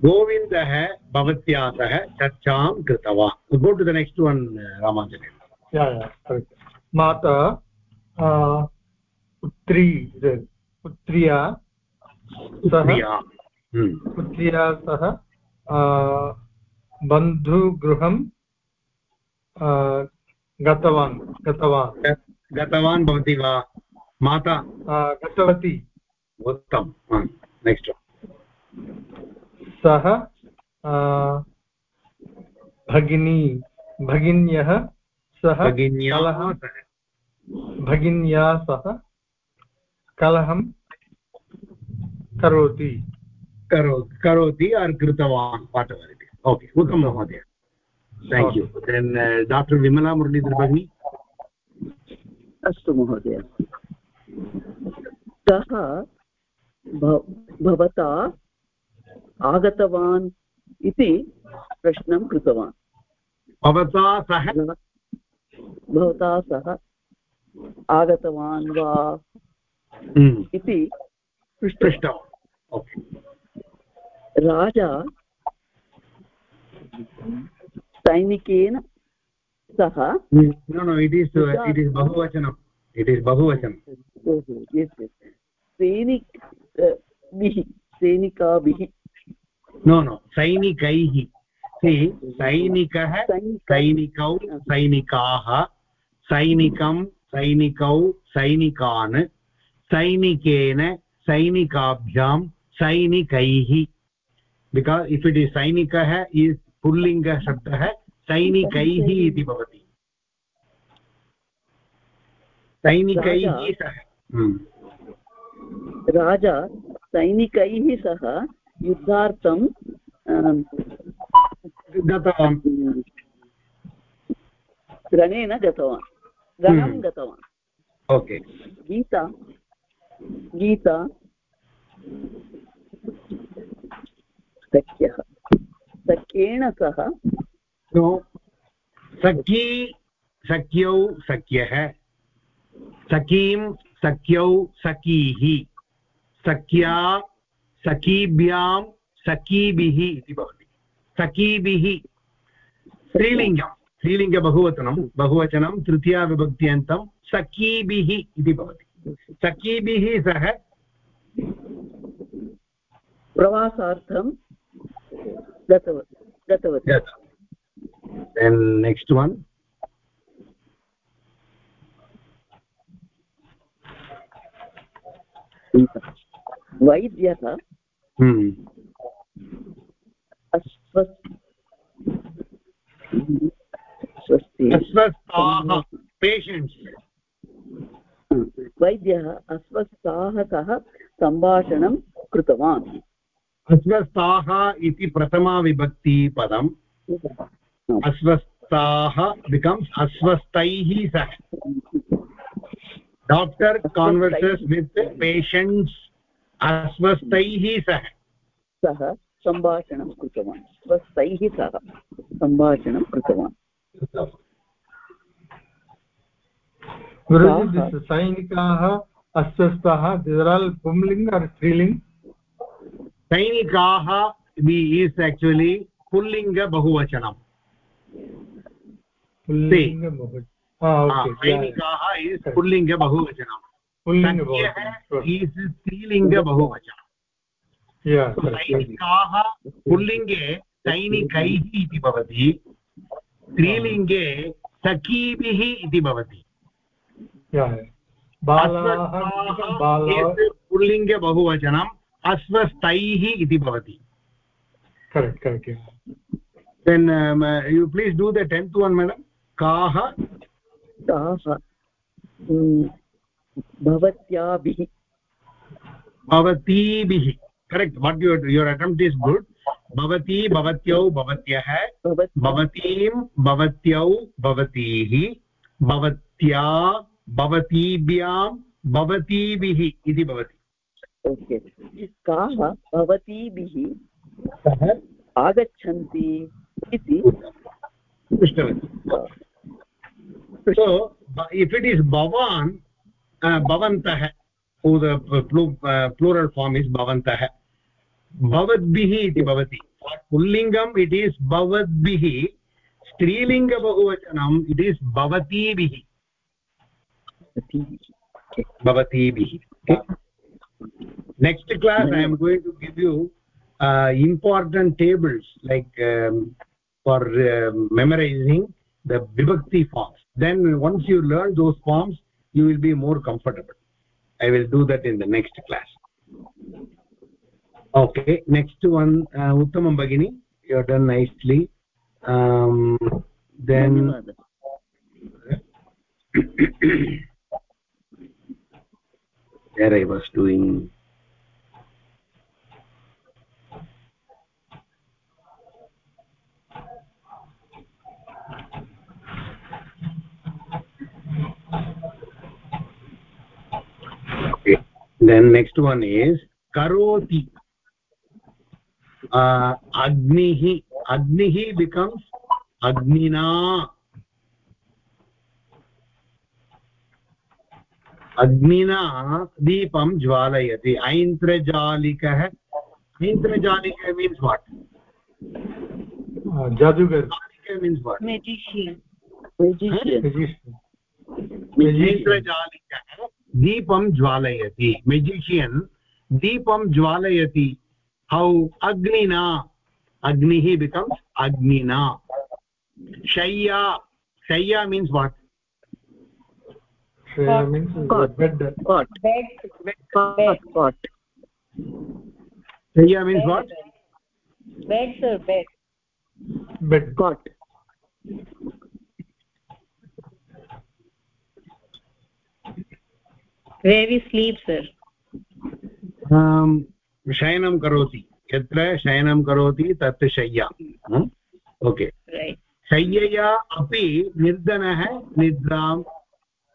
गोविन्दः भवत्या सह चर्चां कृतवान् go to the next one Ramanjane माता पुत्री पुत्र्या सह पुत्र्या। सह बन्धुगृहं गतवान् गतवान्। गतवान् भवति वा? माता? गतवती। उत्तमं। नेक्स्ट् सः भगिनी। भगिन्यः सह। भगिन्या सह कलहं करोति। करो करोति आर् कृतवान् एवर् इति ओके उत्तमं महोदय। Thank you then doctor Vimala Muralidhar भगिनी अस्तु महोदय। सः भवता आगतवान् इति प्रश्नं कृतवान्। भवता सह? भवता सह आगतवान् वा? इति पृष्टवान् राजा सैनिकेन सह is bahuvachanam ओहो यस् यस् सैनिक सैनिकाभिः no no सैनिकैः सैनिकः सैनिकौ सैनिकाः सैनिकं सैनिकौ सैनिकान्। सैनिकेन सैनिकाभ्यां सैनिकैः। बिकास् इफ् इट् इस् सैनिकः इस् पुल्लिङ्गशब्दः सैनिकैः इति भवति। सैनिकैः राजा- सह। हम्म, राजा सैनिकैः सह युद्धार्थं गतवान्। रणेन गतवान् रणं हम्म। गतवान्। ओके गीता गीता सख्यः। सख्येन सह सखी, सख्यौ, सख्यः। सखीं, सख्यौ सखीः सख्या, सखीभ्यां, सखीभिः इति भवति। सखीभिः। स्त्रीलिङ्गं। स्त्रीलिङ्गबहुवचनं, बहुवचनं तृतीयाविभक्त्यन्तं सखीभिः इति भवति। सखीभिः सह। प्रवासार्थं गतवती गतवती। Then next one. वैद्यः hmm. अस्वस्थ अस्वस्थाः पेशेण्ट्स् वैद्यः अस्वस्थाः सह सम्भाषणं कृतवान्। अस्वस्थाः इति प्रथमाविभक्ति पदम्। अस्वस्थाः बिकम्स् अस्वस्थैः सह। डाक्टर् कान्वर्सस् वित् पेशण्ट्स् अस्वस्थैः सह। सह सम्भाषणं कृतवान्। स्वस्तैः सह सम्भाषणं कृतवान्। हाँ, हाँ। सैनिकाः अस्वस्थाः पुंलिङ्ग् आर् स्त्रीलिङ्ग् सैनिकाः इस् एक्चुलि पुल्लिङ्ग बहुवचनं सैनिकाः इस् पुल्लिङ्ग बहुवचनं इस् स्त्रीलिङ्ग बहुवचनं सैनिकाः पुल्लिङ्गे सैनिकैः इति भवति। स्त्रीलिङ्गे सखीभिः इति भवति। पुल्लिङ्ग बहुवचनम् अस्वस्थैः इति भवति। Correct yeah. then um, uh, you please do the 10th काः भवत्याभिः भवतीभिः correct what your your attempt is good भवती भवत्यौ भवत्यः भवतीं भवत्यौ भवतीः भवत्या भवतीभ्यां भवतीभिः इति भवति। काः भवतीभिः आगच्छन्ति इति? पृष्टवती। सो इफ् इट् इस् भवान् भवन्तः प्लूरल् फार्म् इस् भवन्तः। भवद्भिः इति भवति। पुल्लिङ्गम् इट् इस् भवद्भिः। स्त्रीलिङ्गबहुवचनम् इट् इस् भवतीभिः। bhavati next class i am going to give you uh, important tables like um, for um, memorizing the vibhakti forms. Then once you learn those forms you will be more comfortable. I will do that in the next class. Okay next one uh, uttamam you have done nicely. Um, then there i was doing okay then next one is karoti uh, agnihi agnihi becomes agnina अग्निना दीपं ज्वालयति। ऐन्द्रजालिकः ऐन्द्रजालिकः means what जादूगर। Means what ऐन्द्रजालिकः दीपं ज्वालयति। Magician दीपं ज्वालयति। हौ अग्निना। अग्निः बिकम्स् अग्निना। शय्या। शय्या means what means bed cot cot cot shayya means bed. what bed sir bed bed cot where we sleep sir um शयनं करोति यत्र शयनं करोति तत् शय्या ओके शय्यया अपि निर्धनः निद्रां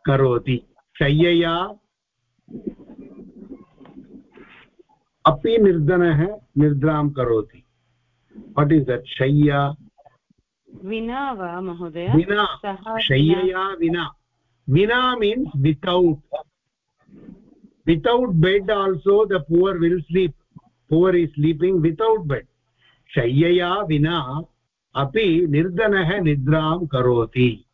करोति। शय्यया अपि निर्धनः निद्रां करोति। वट् इस् दट् शय्या। विना वा महोदय? विना। शय्यया विना। विना means without without bed also the poor will sleep poor is sleeping without bed शय्यया विना अपि निर्धनः निद्रां करोति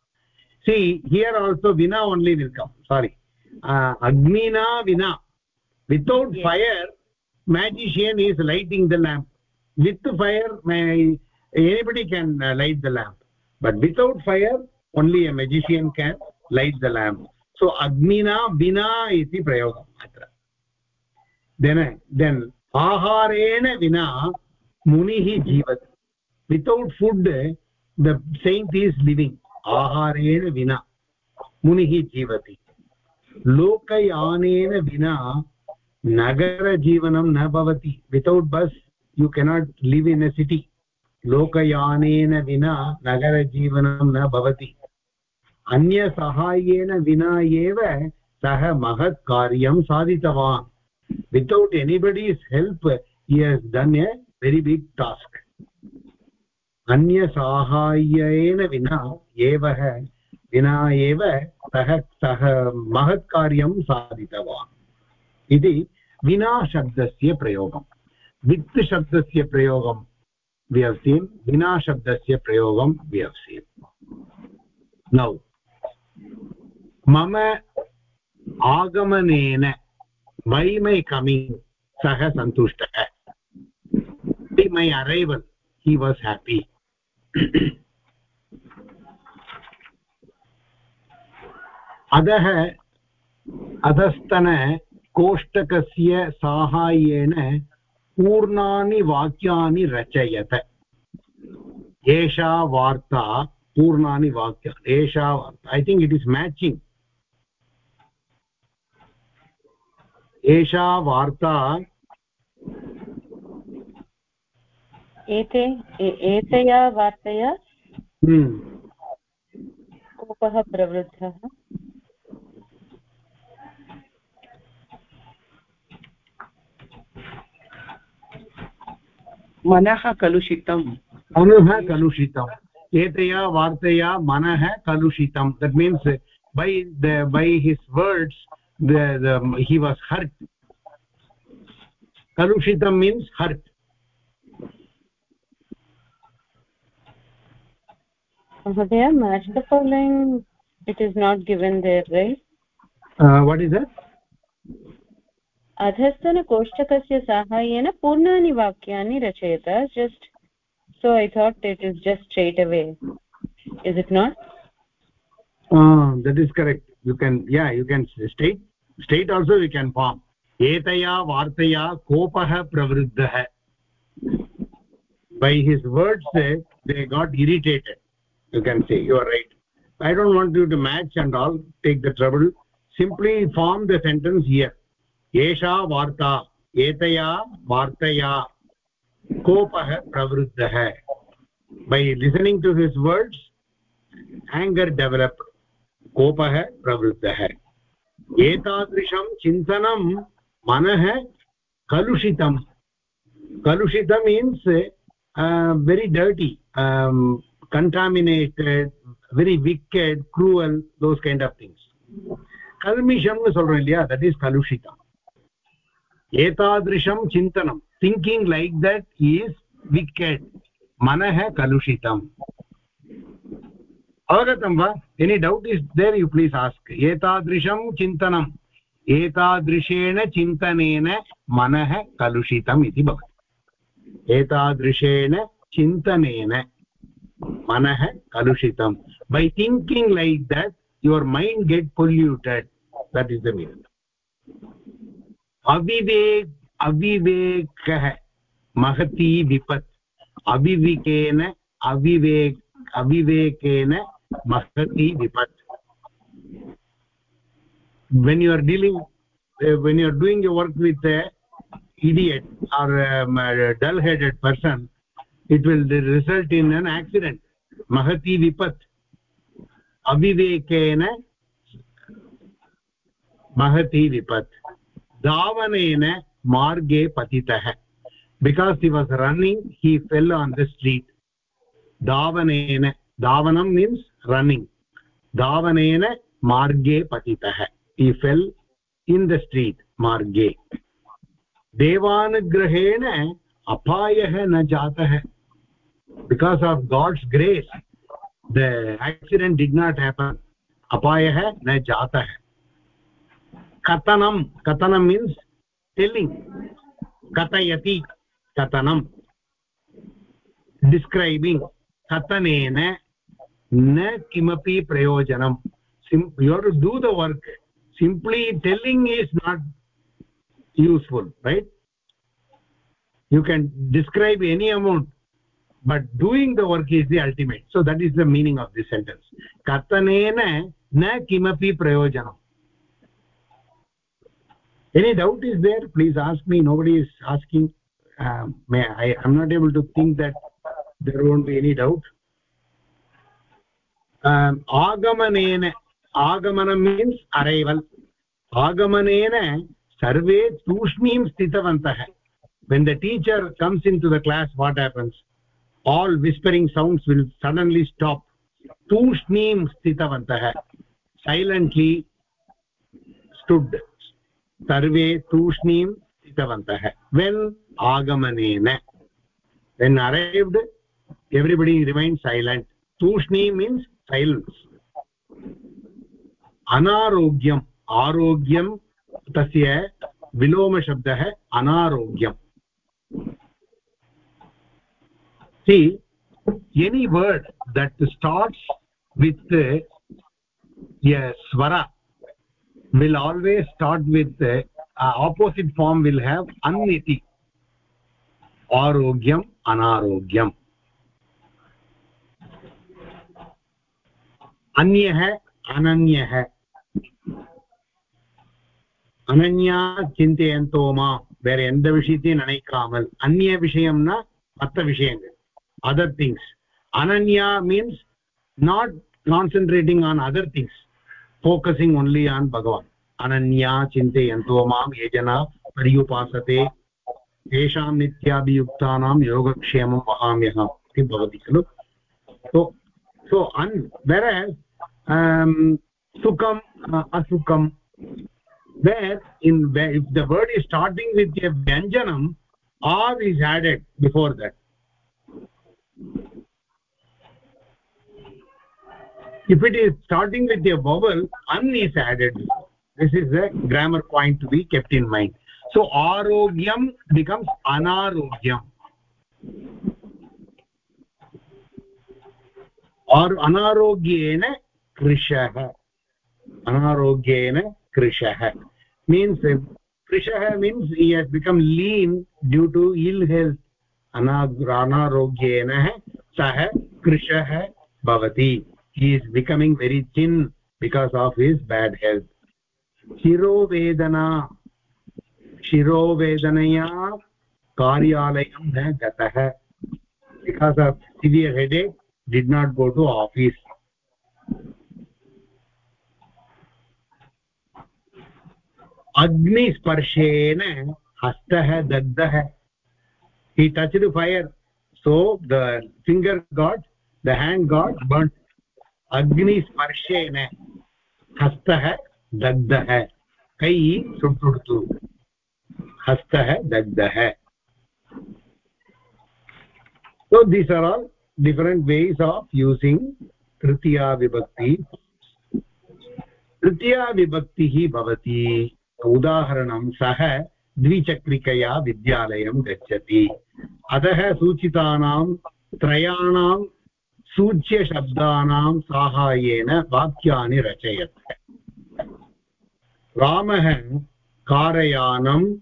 see here also vina only will come sorry uh, agnina vina without yes. fire magician is lighting the lamp with fire may, anybody can uh, light the lamp but without fire only a magician can light the lamp so agnina vina iti prayogam atra then then aharena vina muniः जीवति without food the saint is living aharena vina muniः जीवति। लोकयानेन विना नगरजीवनं न भवति। Without bus you cannot live in a city लोकयानेन विना नगरजीवनं न भवति। अन्यसहायेन विना एव सः महत् कार्यं साधितवान्। Without anybody's help he has done a very big task अन्यसाहाय्येन विना एव विना एव सः सः महत् कार्यं साधितवान्। इति विना शब्दस्य प्रयोगं वित् शब्दस्य प्रयोगं वि हव् सीन् विना शब्दस्य प्रयोगं वि नौ। मम आगमनेन बै मै कमिङ्ग् सः सन्तुष्टः my arrival. He was happy अधः अधस्तनकोष्टकस्य साहाय्येन पूर्णानि वाक्यानि रचयत। एषा वार्ता, पूर्णानि वाक्यानि, एषा वार्ता। I think it is matching एषा वार्ता एते एतया वार्तया? कोपः प्रवृद्धः। मनः कलुषितम्। मनः कलुषितम्। एतया वार्तया मनः कलुषितं that means by the by his words the, the he was hurt. kalushitam means hurt. Mahodaya, match the following. It is not given there, right? Uh, what is that? अधस्तनकोष्ठकस्य साहाय्येन पूर्णानि वाक्यानि रचयत just so i thought it is just straight away is it not uh, that is correct you can yeah you can state state also you can form etaya vartaya kopah pravruddhah by his words they got irritated you can say you are right i don't want you to match and all take the trouble simply form the sentence here esha varta etaya vartaya kopah pravruddhah by listening to his words anger developed kopah pravruddhah एतादृशं चिन्तनं मनः कलुषितम् kalushita means uh, very dirty um, contaminated very wicked cruel those kind of things kalmishamnu solrom illaya that is kalushita etadrisham chintanam thinking like that is wicked manah kalushitam अवगतं वा any doubt is there you please ask एतादृशं चिन्तनम् एतादृशेन चिन्तनेन मनः कलुषितम् इति भवति एतादृशेन चिन्तनेन मनः कलुषितं by thinking like that your mind get polluted that is the meaning अविवेक् अविवेकः महती विपत् अविवेकेन अविवेक अविवेकेन mahati vipat when you are dealing uh, when you are doing your work with a idiot or um, a dull headed person it will result in an accident mahati vipat अविवेकेन महति विपत् धावनेन मार्गे पतितः because he was running he fell on the street धावनेन धावनं means running धावनेन मार्गे पतितः he fell in the street मार्गे देवानुग्रहेण अपायः न जातः because of god's grace the accident did not happen. Apayah na jata hai. Katanam. Katanam means telling. Katayati. Katanam. Describing. Katanena na kimapi prayojanam. You have to do the work. Simply telling is not useful right? You can describe any amount but doing the work is the ultimate. So that is the meaning of this sentence. Katanena na kimapi prayojanam. Any doubt is there? Please ask me. Nobody is asking. Um, may i? Am not able to think that there won't be any doubt. Um, agamanena agamana means arrival. Agamanena sarve tushmim sthitavantah. When the teacher comes into the class what happens? All whispering sounds will suddenly stop tooshneem sthitavantah silently stood sarve tooshneem sthitavantah when agamanena when arrived everybody remained silent tooshneem means silence अनारोग्यम् आरोग्यं तस्य विलोमशब्दः अनारोग्यम् see any word that starts with a swara will always start with uh, opposite form will have aniti arogyam anarogyam अन्यः अनन्यः अनन्या चिन्तयन्तो मा வேற எந்த விஷயத்தையும் நினைக்காமல் அந்நிய விஷயம் மற்ற விஷயங்கள் other things ananya means not concentrating on other things focusing only on bhagavan ananya chintayanto mam ye jana paryupasate तेषां नित्याभियुक्तानां योगक्षेमं वहाम्यहम् इति भवति खलु so so un whereas um sukham uh, asukam where in where if the word is starting with a vyanjanam or is added before that If it is starting with a vowel an is added this is a grammar point to be kept in mind so arogyam becomes anarogyam or anarogyena krishah anarogyena krishah means krishah means he has become lean due to ill health अनारोग्येन सः कृशः भवति। He is becoming very thin because of his bad health शिरोवेदना, शिरोवेदनया कार्यालयं न गतः। Because of severe headache did not go to office अग्निस्पर्शेन हस्तः दग्धः। He touched fire so the finger got the hand got burnt agni sparshena hastah dagdah kai suttudu hastah dagdah so these are all different ways of using tritiya vibhakti तृतीया विभक्तिः भवति उदाहरणं सः द्विचक्रिकया विद्यालयं गच्छति। अतः सूचितानां, त्रयाणां सूच्यशब्दानां साहाय्येन वाक्यानि रचयत्। रामः कारयानं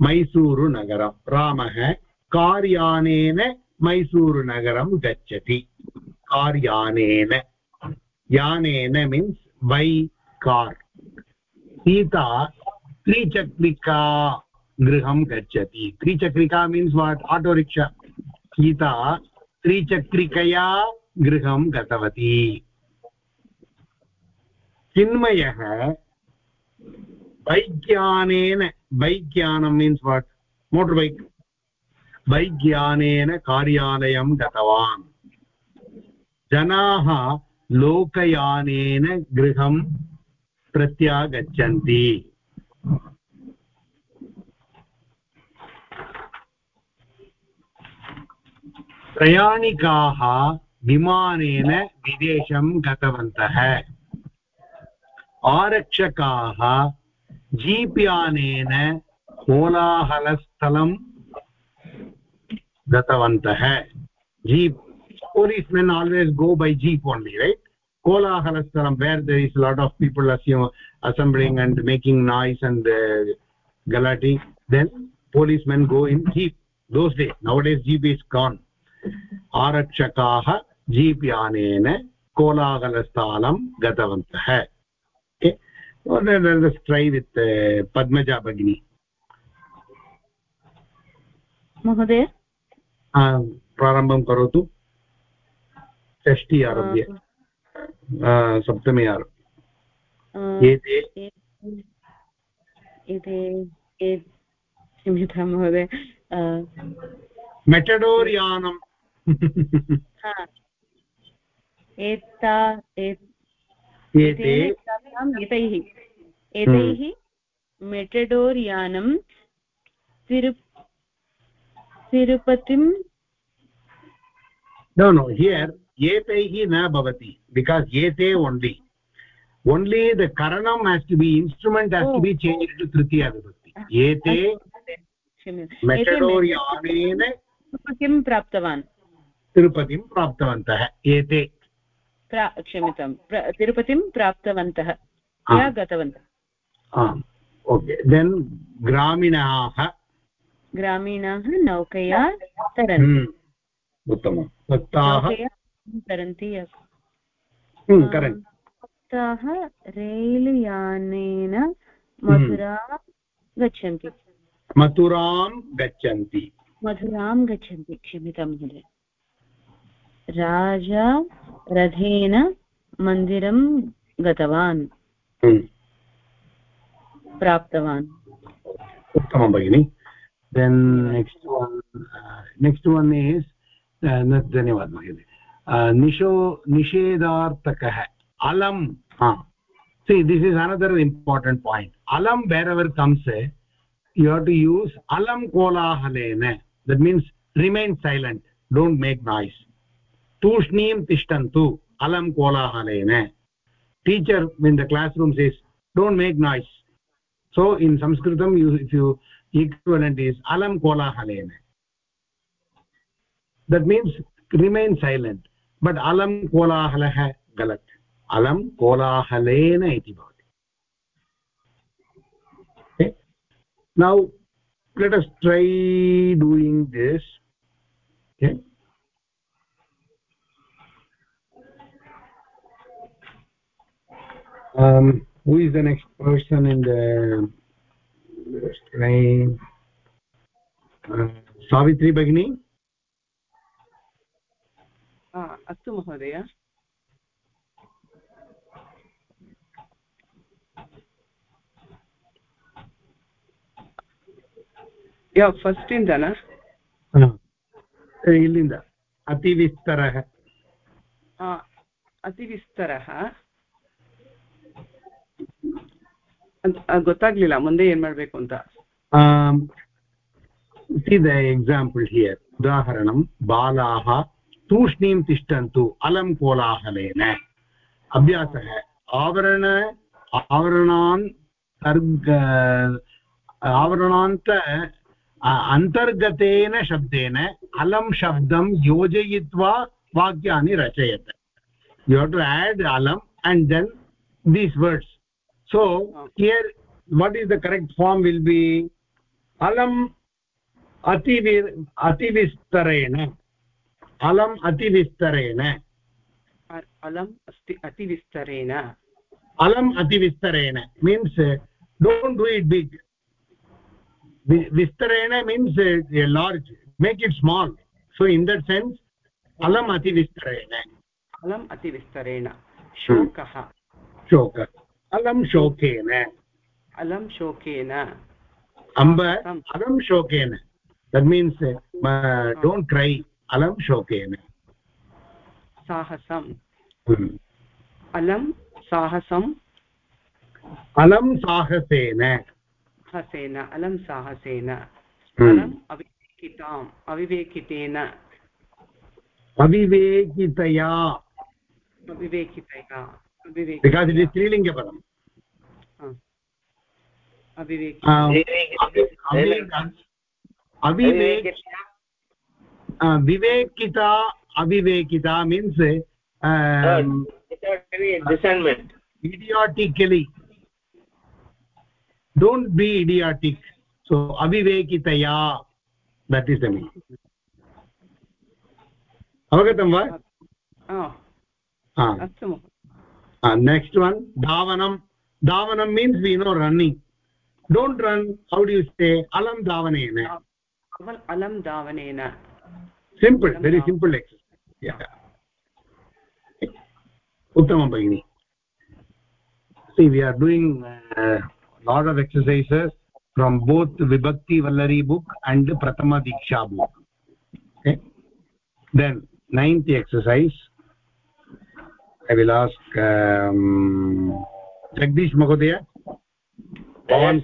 मैसूरुनगरं। रामः कार्यानेन मैसूरुनगरं गच्छति। कार्यानेन, यानेन मीन्स् बै कार् सीता त्रिचक्रिका गृहं गच्छति। त्रिचक्रिका means what auto rickshaw Sita त्रिचक्रिकया गृहं गतवती। चिन्मयः बैक्यानेन, बैक्यानं मीन्स् वाट् मोटर् बैक् बैक्यानेन कार्यालयं गतवान्। जनाः लोकयानेन गृहं प्रत्यागच्छन्ति। प्रयाणिकाः विमानेन विदेशं गतवन्तः। आरक्षकाः जीप् यानेन कोलाहलस्थलं गतवन्तः। Jeep police men always go by jeep only right कोलाहलस्थलं where there is lot of people as you assembling and making noise and गलाटि then police men go in jeep those days nowadays jeep is gone आरक्षकाः jeep यानेन कोलाहलस्थानं गतवन्तः। Try with Padmaja भगिनी। महोदय? प्रारम्भं करोतु। षष्ठी आरभ्य सप्तमी आरभ्य एते एते क्षम्यतां महोदय। मेटडोर् यानं एता एते एतैः एतैः मेटडोर् यानं तिरु तिरुपतिं no no here etaihi na bhavati because ete only only the karanam has to be instrument has oh. to be changed to tritiya vibhakti ete metador yaneन तिरुपतिं प्राप्तवान् तिरुपतिं प्राप्तवन्तः एते। क्षम्यतां तिरुपतिं प्राप्तवन्तः गतवन्तः? ओके देन् ग्रामीणाः। ग्रामीणाः नौकया तरन्ति। उत्तमं। भक्ताः? तरन्ति भक्ताः रेलयानेन मथुरा गच्छन्ति। मथुरां गच्छन्ति। मथुरां गच्छन्ति क्षम्यतां महोदय। राजा रथेन मन्दिरं गतवान् प्राप्तवान् उत्तमं भगिनि then next one next one is धन्यवादः महोदय निशो निषेधार्थकः अलं see this is another important point alam wherever comes you have to use alam kolahalena that means remain silent don't make noise tushnim tishtantu alam kolahalena teacher in the classroom says don't make noise so in sanskritam you if you equivalent is alam kolahalena that means remain silent but alam kolahalah galat alam kolahalena iti bhavati okay now let us try doing this okay um, who is the next person in the screen uh, savitri bagini अस्तु महोदय या first इन्द न इल्लिन्द अतिविस्तरः अतिविस्तरः ಗೊತ್ತಾಗ್ಲಿಲ್ಲ ಮುಂದೆ ಏನ್ ಮಾಡ್ಬೇಕು ಅಂತ um, see the example here उदाहरणं बालाः तूष्णीं तिष्ठन्तु अलं कोलाहलेन अभ्यासः आवरण आवरणान् तर्ग आवरणान्त अ- अन्तर्गतेन शब्देन अलं शब्दं योजयित्वा वाक्यानि रचयत you have to add alam and then these words so here what is the correct form will be alam ativi ativistarena alam ativistarena अ- अलम् अस्ति अतिविस्तरेण alam ativistarena means uh, don't do it big vistarena means uh, a large make it small so in that sense alam ativistarena अलम् अतिविस्तरेण शोकः shoka अलं शोकेन amba Am. alam shokena that means uh, don't cry alam shokena साहसम् hmm. अलं साहसं alam sahasena Hasen अलं साहसेन Hmm. अलम् अविवेकिताम् अविवेकितेन avivekitaya अविवेकितया because it is त्रीलिङ्गपदम् विवेकिता अविवेकिता means idiotically don't be idiotic so अविवेकितया that is the अवगतं वा uh, next one dhavanam. Dhavanam means we know running. Don't run. How do you say alam dhavanena? Alam dhavanena. Simple very simple exercise. Yeah. Uttamam bagini see we are doing a lot of exercises from both vibhakti vallari book and Prathamadiksha book. Okay. Then ninth exercise I will ask Jagdish महोदय? भवान्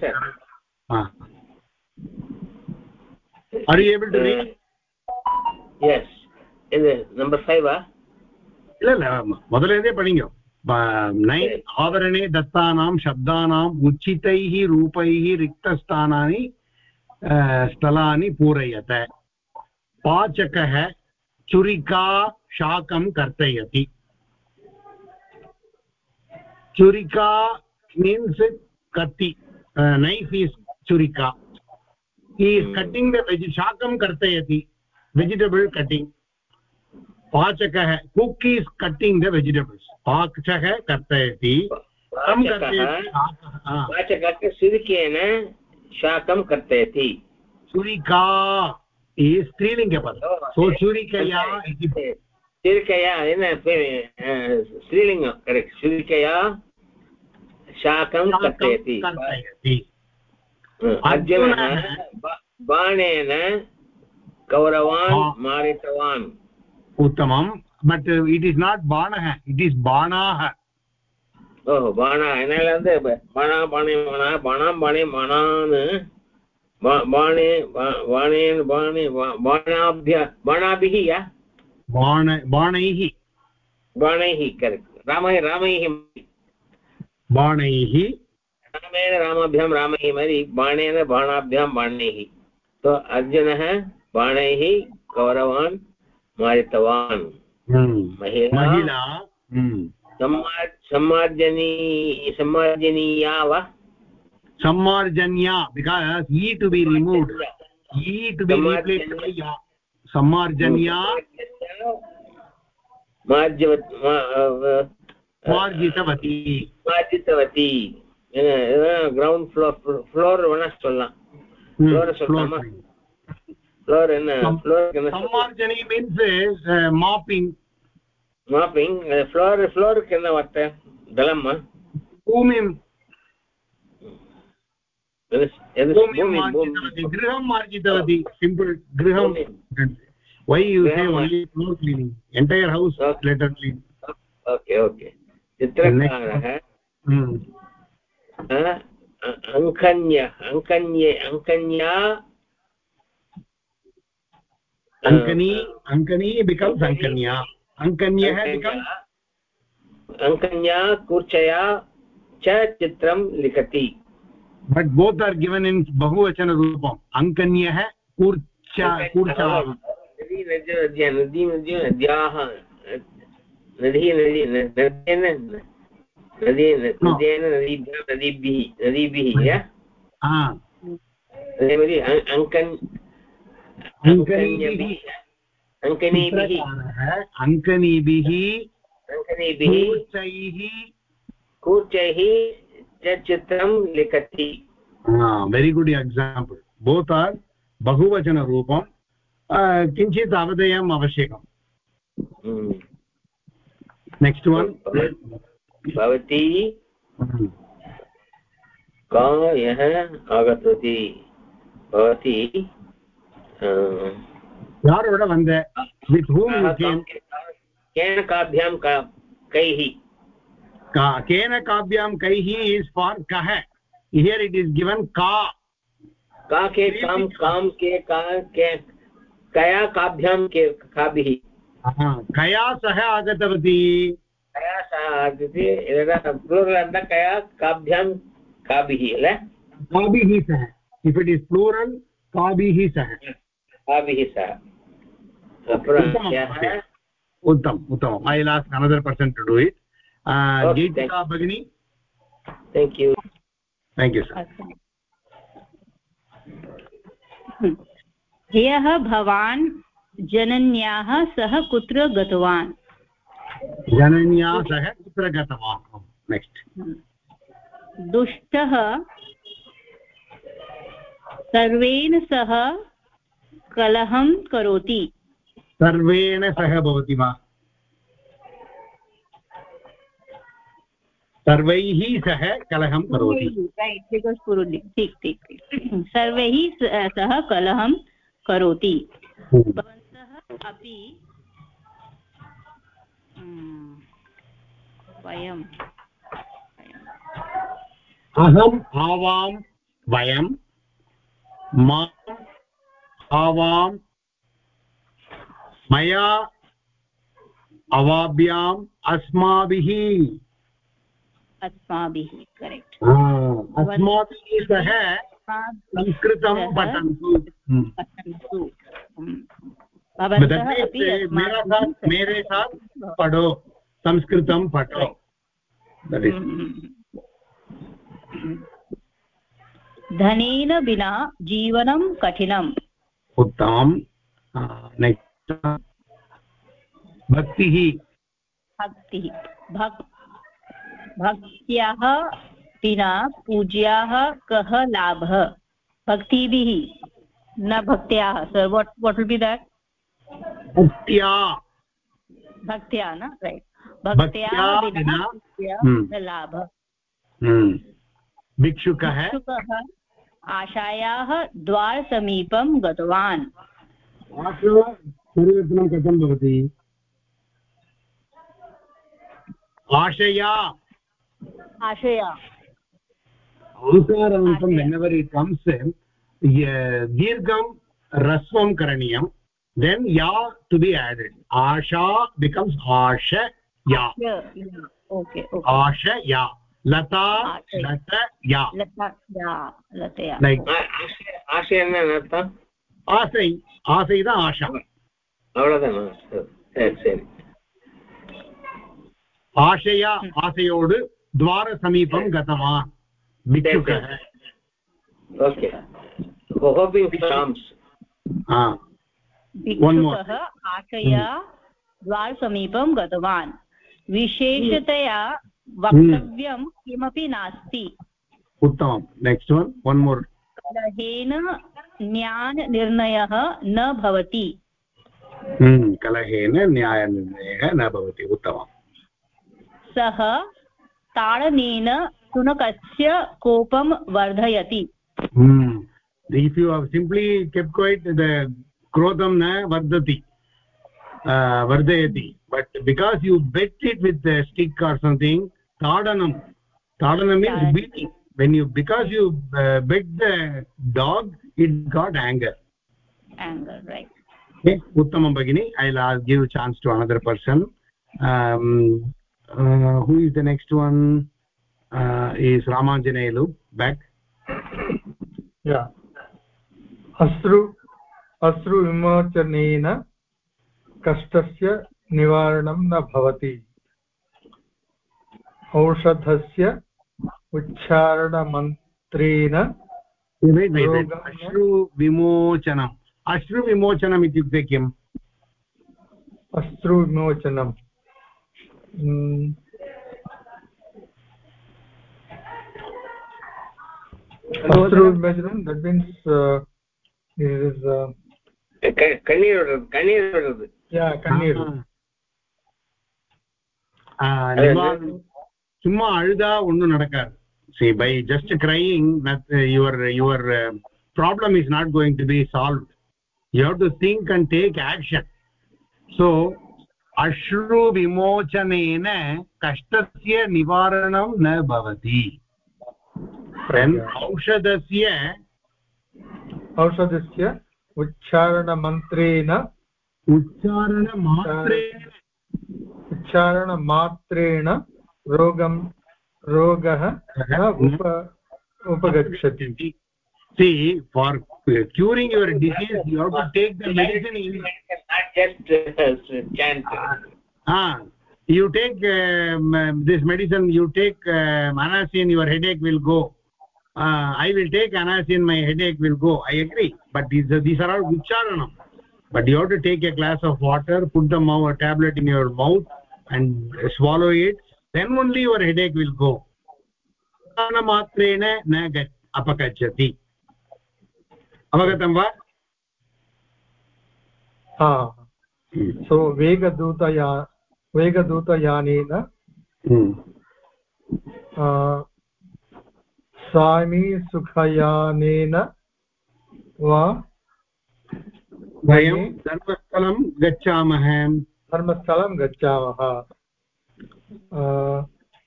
आर् आवरणे दत्तानां शब्दानाम् उचितैः रूपैः रिक्तस्थानानि स्थलानि पूरयत पाचकः छुरिका शाकं कर्तयति चुरिका means कत्ति knife is चुरिका। he is cutting the veg shakam kartayati vegetable cutting पाचकः cook is cutting the vegetables पाचकः कर्तयति तं कर्तयति शाकः। हा, वाचकस्य सुरिकेन शाकं कर्तयति छुरिका is स्त्रीलिङ्गपदं सो छुरिकया इति छुरिकया स्त्रीलिङ्गं करेक्ट् छुरिकया शाकं शाकं कर्तयति कर्तयति अर्जुनः अर्जुनः बा- बाणेन कौरवान् बा- मारितवान् उत्तमं बट् इट् इस् नाट् बाणः इट् इस् बाणाः ஓஹோ பானா என்னால வந்து ப- பானா பாணி பானா பானாம் பாணி பானான்னு பா- பாணி பா- பாணேன் பாணி பா- பாணாபிய பாணாபிः யா बाण बाणैः बाणैः करेक्ट् रामै रामैः बाणैः रामेण रामाभ्यां रामैः मरि बाणेन बाणाभ्यां बाणैः। तो अर्जुनः बाणैः कौरवान् मारितवान्। हम्म। महिला हम्म। सम्मार्जनी सम्मार्जनीया वा? सम्मार्जन्या because e to be removed e to be सम्मार्जन्या। मार्जवत् पाठितवती ग्रौण्ड् फ्लोर् फ्लोर् वेणा सोल्लाम् फ्लोर् सोल्लामा floor and uh, floor samarjani means uh, mopping mopping uh, floor floor kenna vatta dalamma bhumim गृहं मार्जितवती सिम्पल् गृहं why you have only floor cleaning entire house later clean okay okay चित्रकारः अङ्कन्य अङ्कन्य अङ्कन्या अङ्कनी अङ्कनी becomes अङ्कन्या अङ्कन्यः अङ्कन्या कूर्चया च चित्रं लिखति but both are given in बहुवचनरूपम् अङ्कन्यः नदी नदी नद्या नद्याः नदी नदी अङ्कनीभिः अङ्कनीभिः कूर्चैः कूर्चैः च चित्रं लिखति वेरि गुड् एक्साम्पल् बोत् बहुवचनरूपं किञ्चित् अवधेयम् आवश्यकम् नेक्स्ट् वन् भवती का यः आगतवती भवती अ, யாரோட வந்த வித் ஹூம் யூ கேம் केन काभ्यां का कैः केन काभ्यां कैः इस् फार् कः हियर् इट् इस् गिवन् का का के कां कां के का के कया काभ्यां के काभिः हा, कया सह आगतवती कया सह आगते प्लूरल् अन्त कया काभ्यां काभिः अल काभिः सह इफ् इट् इस् प्लूरल् काभिः सह काभिः सह उत्तमं उत्तमम् उत्तमम् I last another person to do it Geetika भगिनी thank you thank you sir ह्यः भवान् जनन्याः सह कुत्र गतवान्? जनन्या सह कुत्र गतवान् नेक्स्ट् दुष्टः सर्वेण सह कलहं करोति। सर्वेण सह भवति वा? सर्वैः सह कलहं करोति। ठीक ठीक सर्वैः सह कलहं करोति। भवन्तः अपि हम्म, वयं अहम् आवां वयं माम् आवां मया अवाभ्याम् अस्माभिः। अस्माभिः करेक्ट् अस्माभिः सह संस्कृतं पठन्तु। पठन्तु। हम्म। मेरा साथ सह- मेरे साथ पढ़ो संस्कृतं पठो धनेन विना जीवनं कठिनम्। उत्तमं नेक्स्ट् भक्तिः। भक्तिः। भक् भक्त्याः विना पूज्याः कः लाभः? भक्तिभिः। न भक्त्याः sir what what will be that? भक्त्या। भक्त्या न? भक्त्या विना विना- लाभः। भिक्षुकः? आशायाः द्वारसमीपं गतवान्। परिवर्तनं कथं भवति? आशया। आशया। whenever it comes दीर्घं ह्रस्वं करणीयं then ya to be added asha becomes asha ya okay okay ashaya lata Ashaya. lata ya लता या लतया like ஆசை ஆசை என்ன அர்த்தம் ஆசை ஆசை தான் ஆஷா அவ்வளவுதானா சரி சரி ஆஷையா ஆசையோடு द्वार समीपं गतवान् भिक्षुकः ओके होपिङ्ग् भिक्षुकः आशया द्वारसमीपं गतवान्। विशेषतया वक्तव्यं किमपि नास्ति। उत्तमं। नेक्स्ट् वन् वन् मोर् कलहेन न्यायनिर्णयः न भवति। कलहेन न्यायनिर्णयः न भवति। उत्तमम्। सः ताडनेन शुनकस्य कोपं वर्धयति। If you have simply kept quiet the क्रोधं न वर्धति uh, vardayati but because you bet it with the stick or something tadanam tadanam means Tad- beating when you because you uh, bet the dog it got anger anger right okay uttamam bagini i'll uh, give chance to another person um uh, who is the next one uh, is ramanjanelu back या अश्रु अश्रुविमोचनेन कष्टस्य निवारणं न भवति। औषधस्य उच्चारणमन्त्रेण अश्रुविमोचनम्। कि इत्युक्ते विमोचन अश्रुविमोचनम्। अश्रुविमोचनं दट् मीन्स् इस् கண்ணீர் விடுறது கண்ணீர் விடுறது yeah கண்ணீர் நிவாரணம் சும்மா அழுதா ஒண்ணும் நடக்காது see by just crying that uh, your your uh, problem is not going to be solved you have to think and take action so ashru vimochanena kashtasya nivaranam na bhavati then औषधस्य औषधस्य उच्चारणमन्त्रेण उच्चारणमात्रेण उच्चारणमात्रेण रोगं रोगः न उप उपगच्छति see for curing your disease you have to take the medicine in not just uh, chant ah you take um, um, this medicine you take um, anacin your headache will go uh, i will take anacin my headache will go i agree but these these are all ucharanam but you have to take a glass of water put the mouth, a tablet in your mouth and swallow it then only your headache will go मात्रेण न गच्छ अपगच्छति अवगतं वा हा सो वेगदूतया स्वामी सुखयानेन वा वयं धर्मस्थलं गच्छामः। धर्मस्थलं गच्छामः।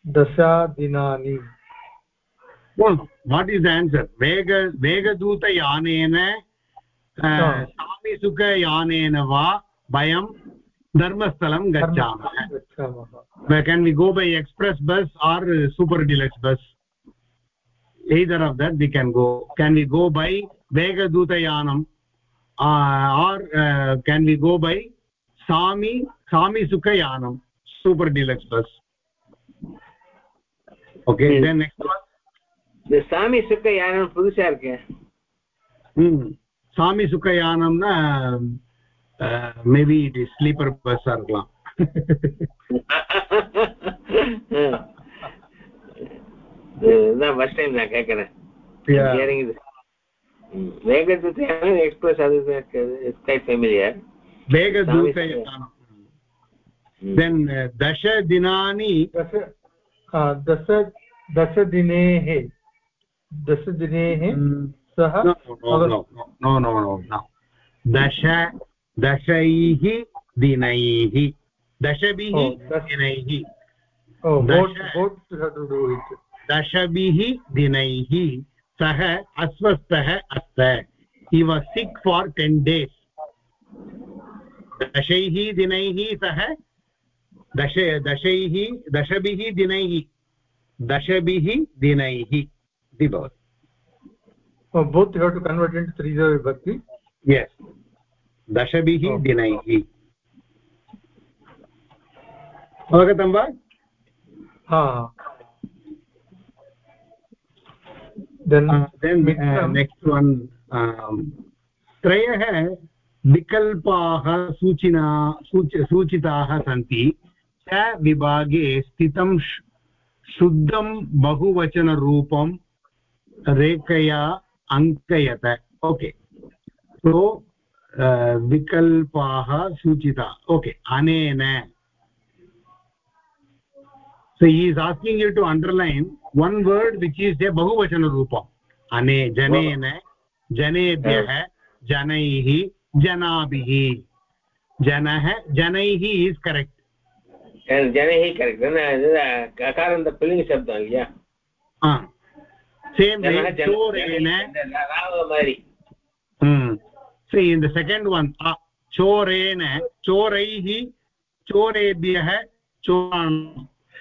दशदिनानि। वाट् इस् आन्सर् वेग वेगदूतयानेन स्वामिसुखयानेन वा वयं धर्मस्थलं गच्छामः। गच्छामः। We go by express bus or uh, super deluxe bus? either of that we can go can we go by vegaduta yanam uh, or uh, can we go by sami sami sukha yanam super deluxe bus okay hmm. then next one the sami sukha yanam pudusa irukke hmm sami sukha yanam na uh, maybe it is sleeper bus ah irukkalam இதுதான் first time நான் கேட்கறேன் Yeah. Hearing இது வேகத்துக்கு express அது it's quite familiar vegadutayanam then uh, dasha dinani दश आ, दश दशदिनेः दशदिनेः सः no no no no no no no दश दशैः दिनैः दशभिः Oh, दश- दिनैः दशभिः दिनैः सः अस्वस्थः अस्त। हि वा सिक् फार् टेन् डेस् दशैः दिनैः सः दश दशैः दशभिः दिनैः। दशभिः दिनैः। इति भवति। दशभिः दिनैः। अवगतं वा? Then देन् मित्रं- नेक्स्ट् वन् त्रयः विकल्पाः सूचिना सूच सूचिताः सन्ति। च विभागे स्थितं शुद्धं बहुवचनरूपं रेखया अङ्कयत। ओके सो विकल्पाः सूचिता। ओके अनेन। so he is asking you to underline one word which is a bahuvachana roopa ane janena janebhyah janaihi janabhi janah janaihi is correct and janaihi correct then akaranda pulling shabd alya ha same way chorena rava mari hmm see in the second one ah, chorena choraihi chorebhyah choran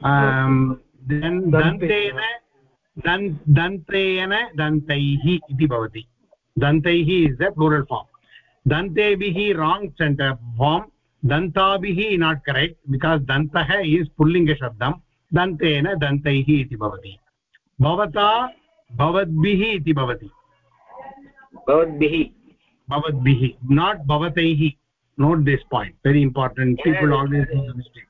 दन्तेन दन् दन्तेन दन्तैः इति भवति दन्तैः is the plural form दन्तेभिः wrong centre form दन्ताभिः not correct because दन्तः इस् पुल्लिङ्गशब्दं दन्तेन दन्तैः इति भवति भवता भवद्भिः इति भवति भवद्भिः भवद्भिः not भवतैः note this point very important people always mistake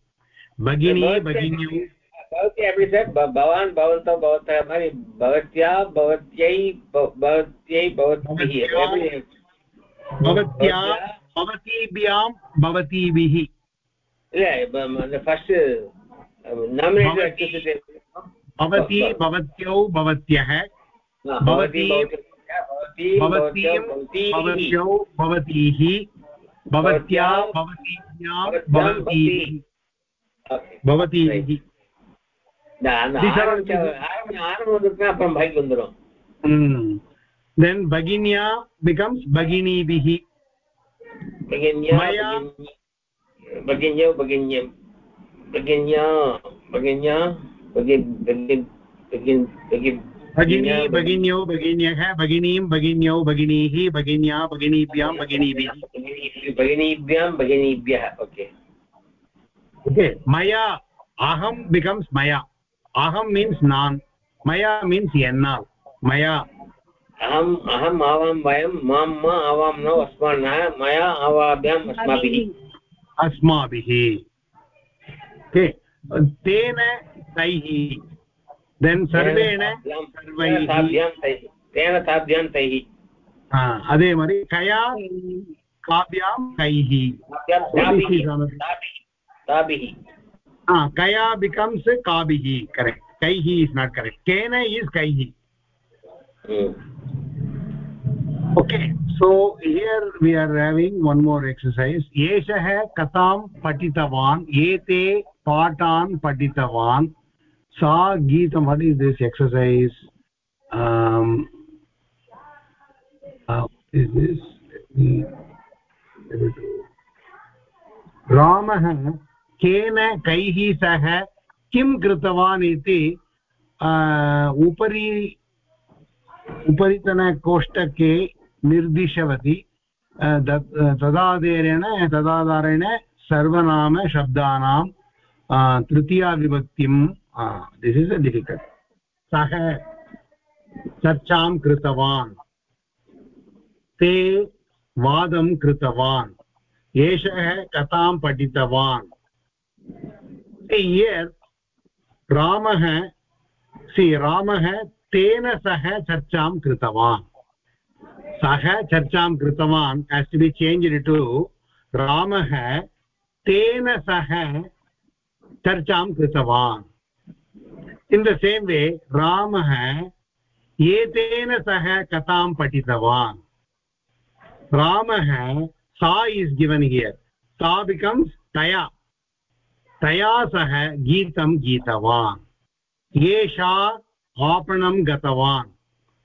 भगिनी भगिन्यौ। भवती अपि सत् भवान् भवन्तौ भवतः भवत्या भवत्यै भवत्यै भवद्भिः। भवत्या भवतीभ्यां भवतीभिः। फस्ट् भवती भवत्यौ भवत्यः। भवती भवत्यौ भवतीः भवत्या भवतीभ्यां भवतीभिः। भवतीभिः ஆரம்பம் வந்துருக்குன்னா அப்புறம் பைக் வந்துடும் then bhaginya becomes bhaginiभिः भगिन्या मया भगिन्यौ भगिन्यं भगिन्या भगिन्या भगिन् भगिन् भगिन् भगिन् भगिनी भगिन्यौ भगिन्यः भगिनीं भगिन्यौ भगिनीः भगिन्या भगिनीभ्यां भगिनीभिः भगिनीभ्यां भगिनीभ्यः okay okay maya aham becomes maya aham means nan maya means yanna maya aham aham avam vayam mam ma avam no asmana maya avabhyam asmabih asmabih okay tena taihi then sarvena sarvaihi tena tabhyam taihi ha adhe mari kaya काव्यां कैः कया becomes काभिः correct कैः is not correct केन is कैः? Okay so here we are having one more exercise एषः कथां पठितवान्? एते पाठान् पठितवान्। सा गीतं वट् इस् दिस् एक्ससैस् रामः केन कैः सह, किं कृतवान् इति उपरि उपरितनकोष्टके निर्दिशवति। तदाधारेण तदाधारेण सर्वनामशब्दानां तृतीयाविभक्तिं दिस् इस् डिफिकल्ट् सः चर्चां कृतवान्। ते वादं कृतवान्। एषः कथां पठितवान्। इयर् रामः सि रामः तेन सह चर्चां कृतवान् सः चर्चां कृतवान् has to be change to रामः तेन सह चर्चां कृतवान् इन् द सेम् वे रामः एतेन सह कथां पठितवान् रामः सा इस् गिवन् हियर् सा बिकम्स् तया तया सह गीतं गीतवान्। एषा आपणं गतवान्।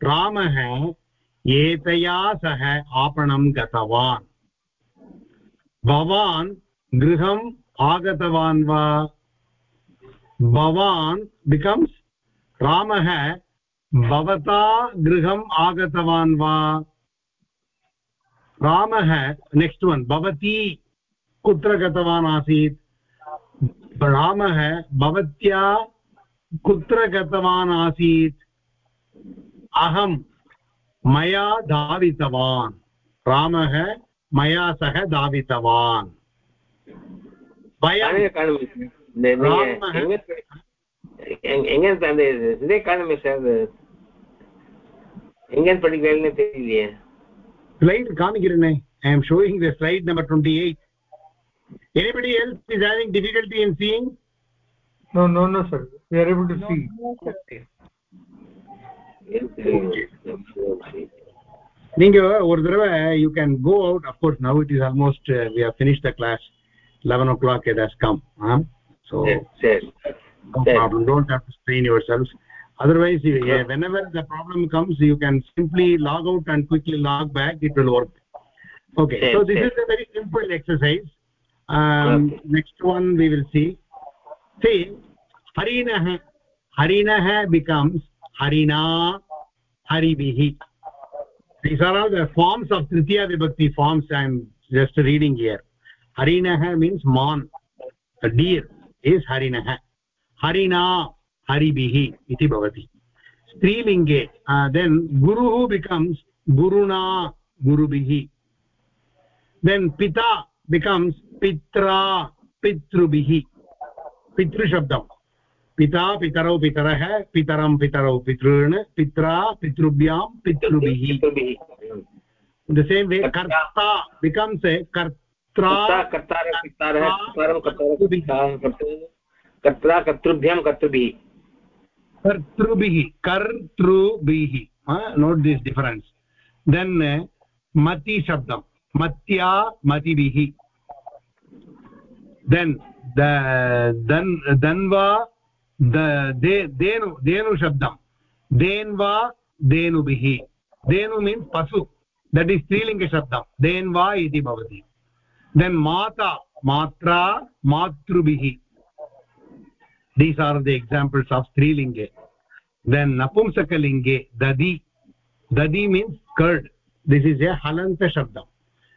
रामः एतया सह आपणं गतवान्। भवान् गृहम् आगतवान् वा? भवान् बिकम्स् रामः भवता गृहम् आगतवान् वा? रामः नेक्स्ट् वन् भवती कुत्र गतवान् आसीत्? रामः भवत्या कुत्र गतवान् आसीत् अहं मया धावितवान् रामः मया सह धावितवान् वयं ராமः எங்க அந்த இதே காணுமே சார் எங்க படிக்கிறேன்னு தெரியலையே slide காமிக்கிறேனே i am showing the slide number 28 anybody else is having difficulty in seeing no no no sir we are able to see நீங்க ஒரு தடவை you can go out of course now it is almost uh, we have finished the class 11 o'clock it has come huh? so சரி no Yes. problem don't have to strain yourselves otherwise you, yeah, whenever the problem comes you can simply log out and quickly log back it will work okay Yes, so this yes. is a very simple exercise Um, next one we will see see harinah harinah becomes harina haribihi these are all the forms of tritiya vibhakti forms i am just reading here harinah means man a deer is harinah harina haribihi iti bhavati strilinge uh, then guruhu becomes guruna gurubihi then pita becomes pitra pitrubihi pitru shabdam पिता पितरौ पितरः पितरं पितरौ पितॄन् पित्रा पितृभ्यां पितृभिः the same way karta becomes a kartra कर्तार कर्तारः कर्तृभ्यां कर्तृभिः कर्तृभिः कर्तृभिः note this difference then uh, mati shabdam मत्या मतिभिः। देन् दन् वा धेनु धेनुशब्दं देन् धेनुभिः धेनु मीन्स् पशु। दट् इस् स्त्रीलिङ्गशब्दं देन् वा इति भवति। देन् माता, मात्रा, मातृभिः। These are the examples of स्त्रीलिङ्गे। देन् नपुंसकलिङ्गे, दधि। दधि means curd this is a हलन्तशब्दम्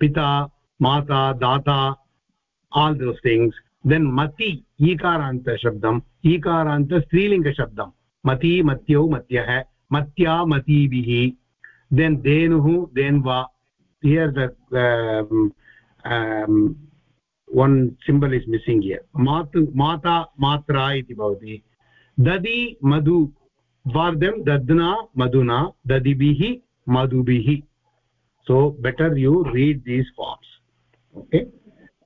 पिता माता दाता all those things then mati ईकारान्तशब्दम् ईकारान्त स्त्रीलिङ्गशब्दं मति मत्यौ मत्यः मत्या मतीभिः then धेनुः धेन्वा here the um, um, one symbol is missing here matu mata matra iti bhavati dadi madhu them dadna madhuna dadibihi madhubihi so better you read these forms okay?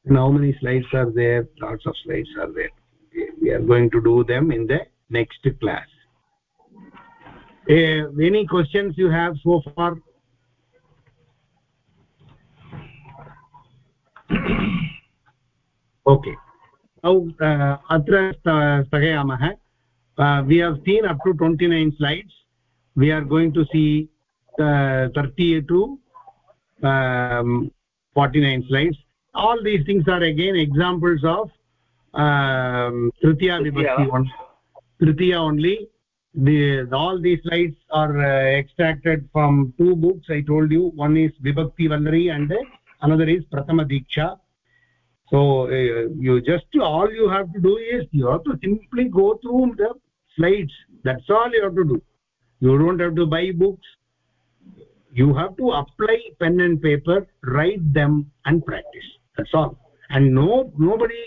Now how many slides are there? Lots of slides are there. We are going to do them in the next class. Uh, any questions you have so far? Okay. Now eh, atra sthagayamah eh, we have seen up to 29 slides. We are going to see 32. 30 to um, 49 slides. All these things are again examples of um, tritiya vibhakti one tritiya only. The all these slides are uh, extracted from two books i told you. One is vibhakti vallari and another is prathama diksha. So uh, you just all you have to do is you have to simply go through the slides. That's all you have to do. You don't have to buy books you have to apply pen and paper write them and practice that's all and no nobody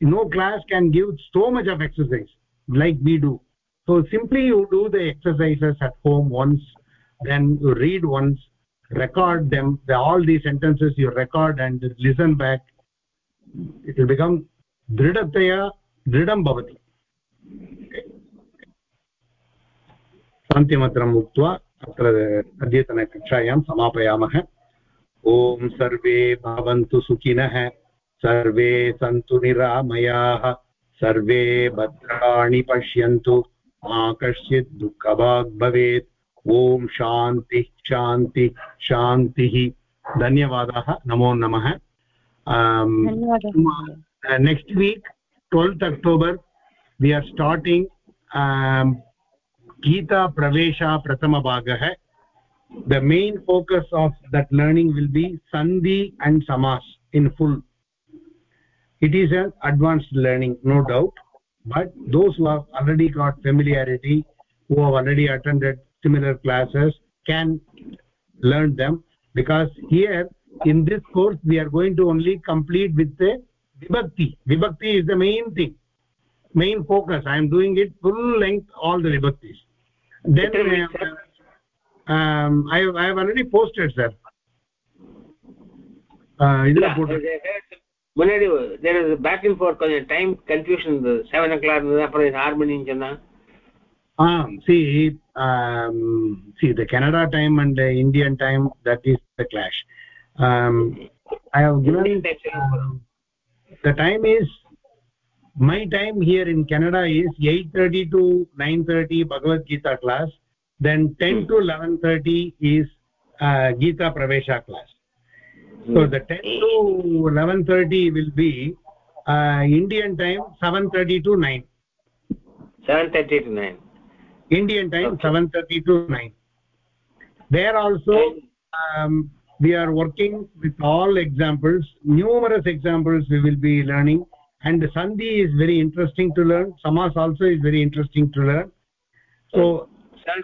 no class can give so much of exercise like we do so simply you do the exercises at home once then you read once record them the, all these sentences you record and listen back it will become दृढतया दृढं भवति शान्तिमन्त्रम् उक्त्वा अत्र अद्यतनकक्षायां समापयामः। ॐ सर्वे भवन्तु सुखिनः सर्वे सन्तु निरामयाः सर्वे भद्राणि पश्यन्तु मा कश्चित् दुःखभाग् भवेत्। ॐ शान्तिः शान्ति शान्तिः। धन्यवादाः नमो नमः। Next week twelfth October we are starting Gita Pravesh Prathama Bhaga है the main focus of that learning will be sandhi and samas in full it is an advanced learning no doubt but those who have already got familiarity who have already attended similar classes can learn them because here in this course we are going to only complete vibhakti vibhakti is the main thing main focus I am doing it full length all the vibhaktis then uh, um, I, have, I have already posted sir uh, இதுல போட்டு முன்னாடி there is back and forth கொஞ்சம் time confusion இருந்தது seven ஓ clock இருந்தது அப்புறம் இது ஆறு மணின்னு சொன்னா um see um see the canada time and the indian time that is the clash um i have given the time is my time here in canada is 8:30 to 9:30 bhagavad gita class then 10 hmm. to 11:30 is uh, gita pravesha class. So the 10 to 11:30 will be uh, indian time 7:30 to 9 7:30 to 9 indian time okay. 7:30 to 9 there also um, we are working with all examples. Numerous examples we will be learning and sandhi is very interesting to learn samas also is very interesting to learn so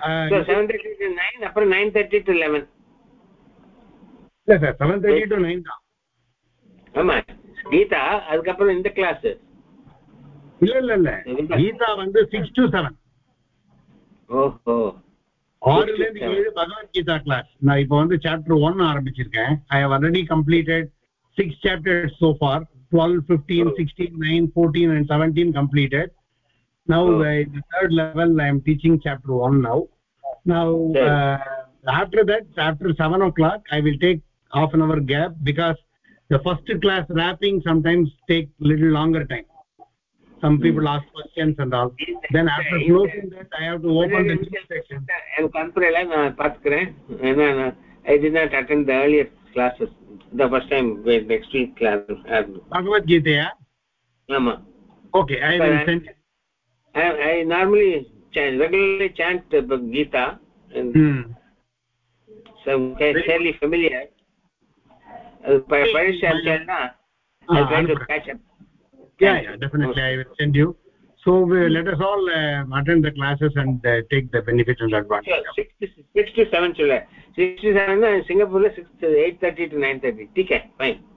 uh, so 7:30 to 9 அப்புறம் 9:30 to 11 இல்ல sir 7:30 to 9 தான் ஆமா கீதா அதுக்கப்புறம் இந்த class இல்ல இல்ல இல்ல கீதா வந்து 6 to 7 ஓஹோ ஆறுல இருந்து ஏழு பகவத்கீதா கிளாஸ் நான் இப்போ வந்து சாப்டர் ஒன் ஆரம்பிச்சிருக்கேன் I have already completed six chapters so far 12 15 16 9 14 and 17 completed. Now oh. uh, the third level i am teaching chapter 1 now. Now uh, after that after 7 o'clock i will take half an hour gap because the first class wrapping sometimes take little longer time. Some hmm. people ask questions and all. Then after closing that i have to open the new section. i am uh, i did not attend the earlier classes the first time next week class bhagavad gita ஆமா okay i will send I, I normally chant, regularly chant uh, Gita and hmm. so fairly familiar. Uh, by Parisha Chalna, I'll try to catch up. Yeah, yeah, definitely I will send you so we, let us all uh, attend the classes and uh, take the benefits and advantage to seven children. In uh, singapore 8:30 to 9:30 okay fine.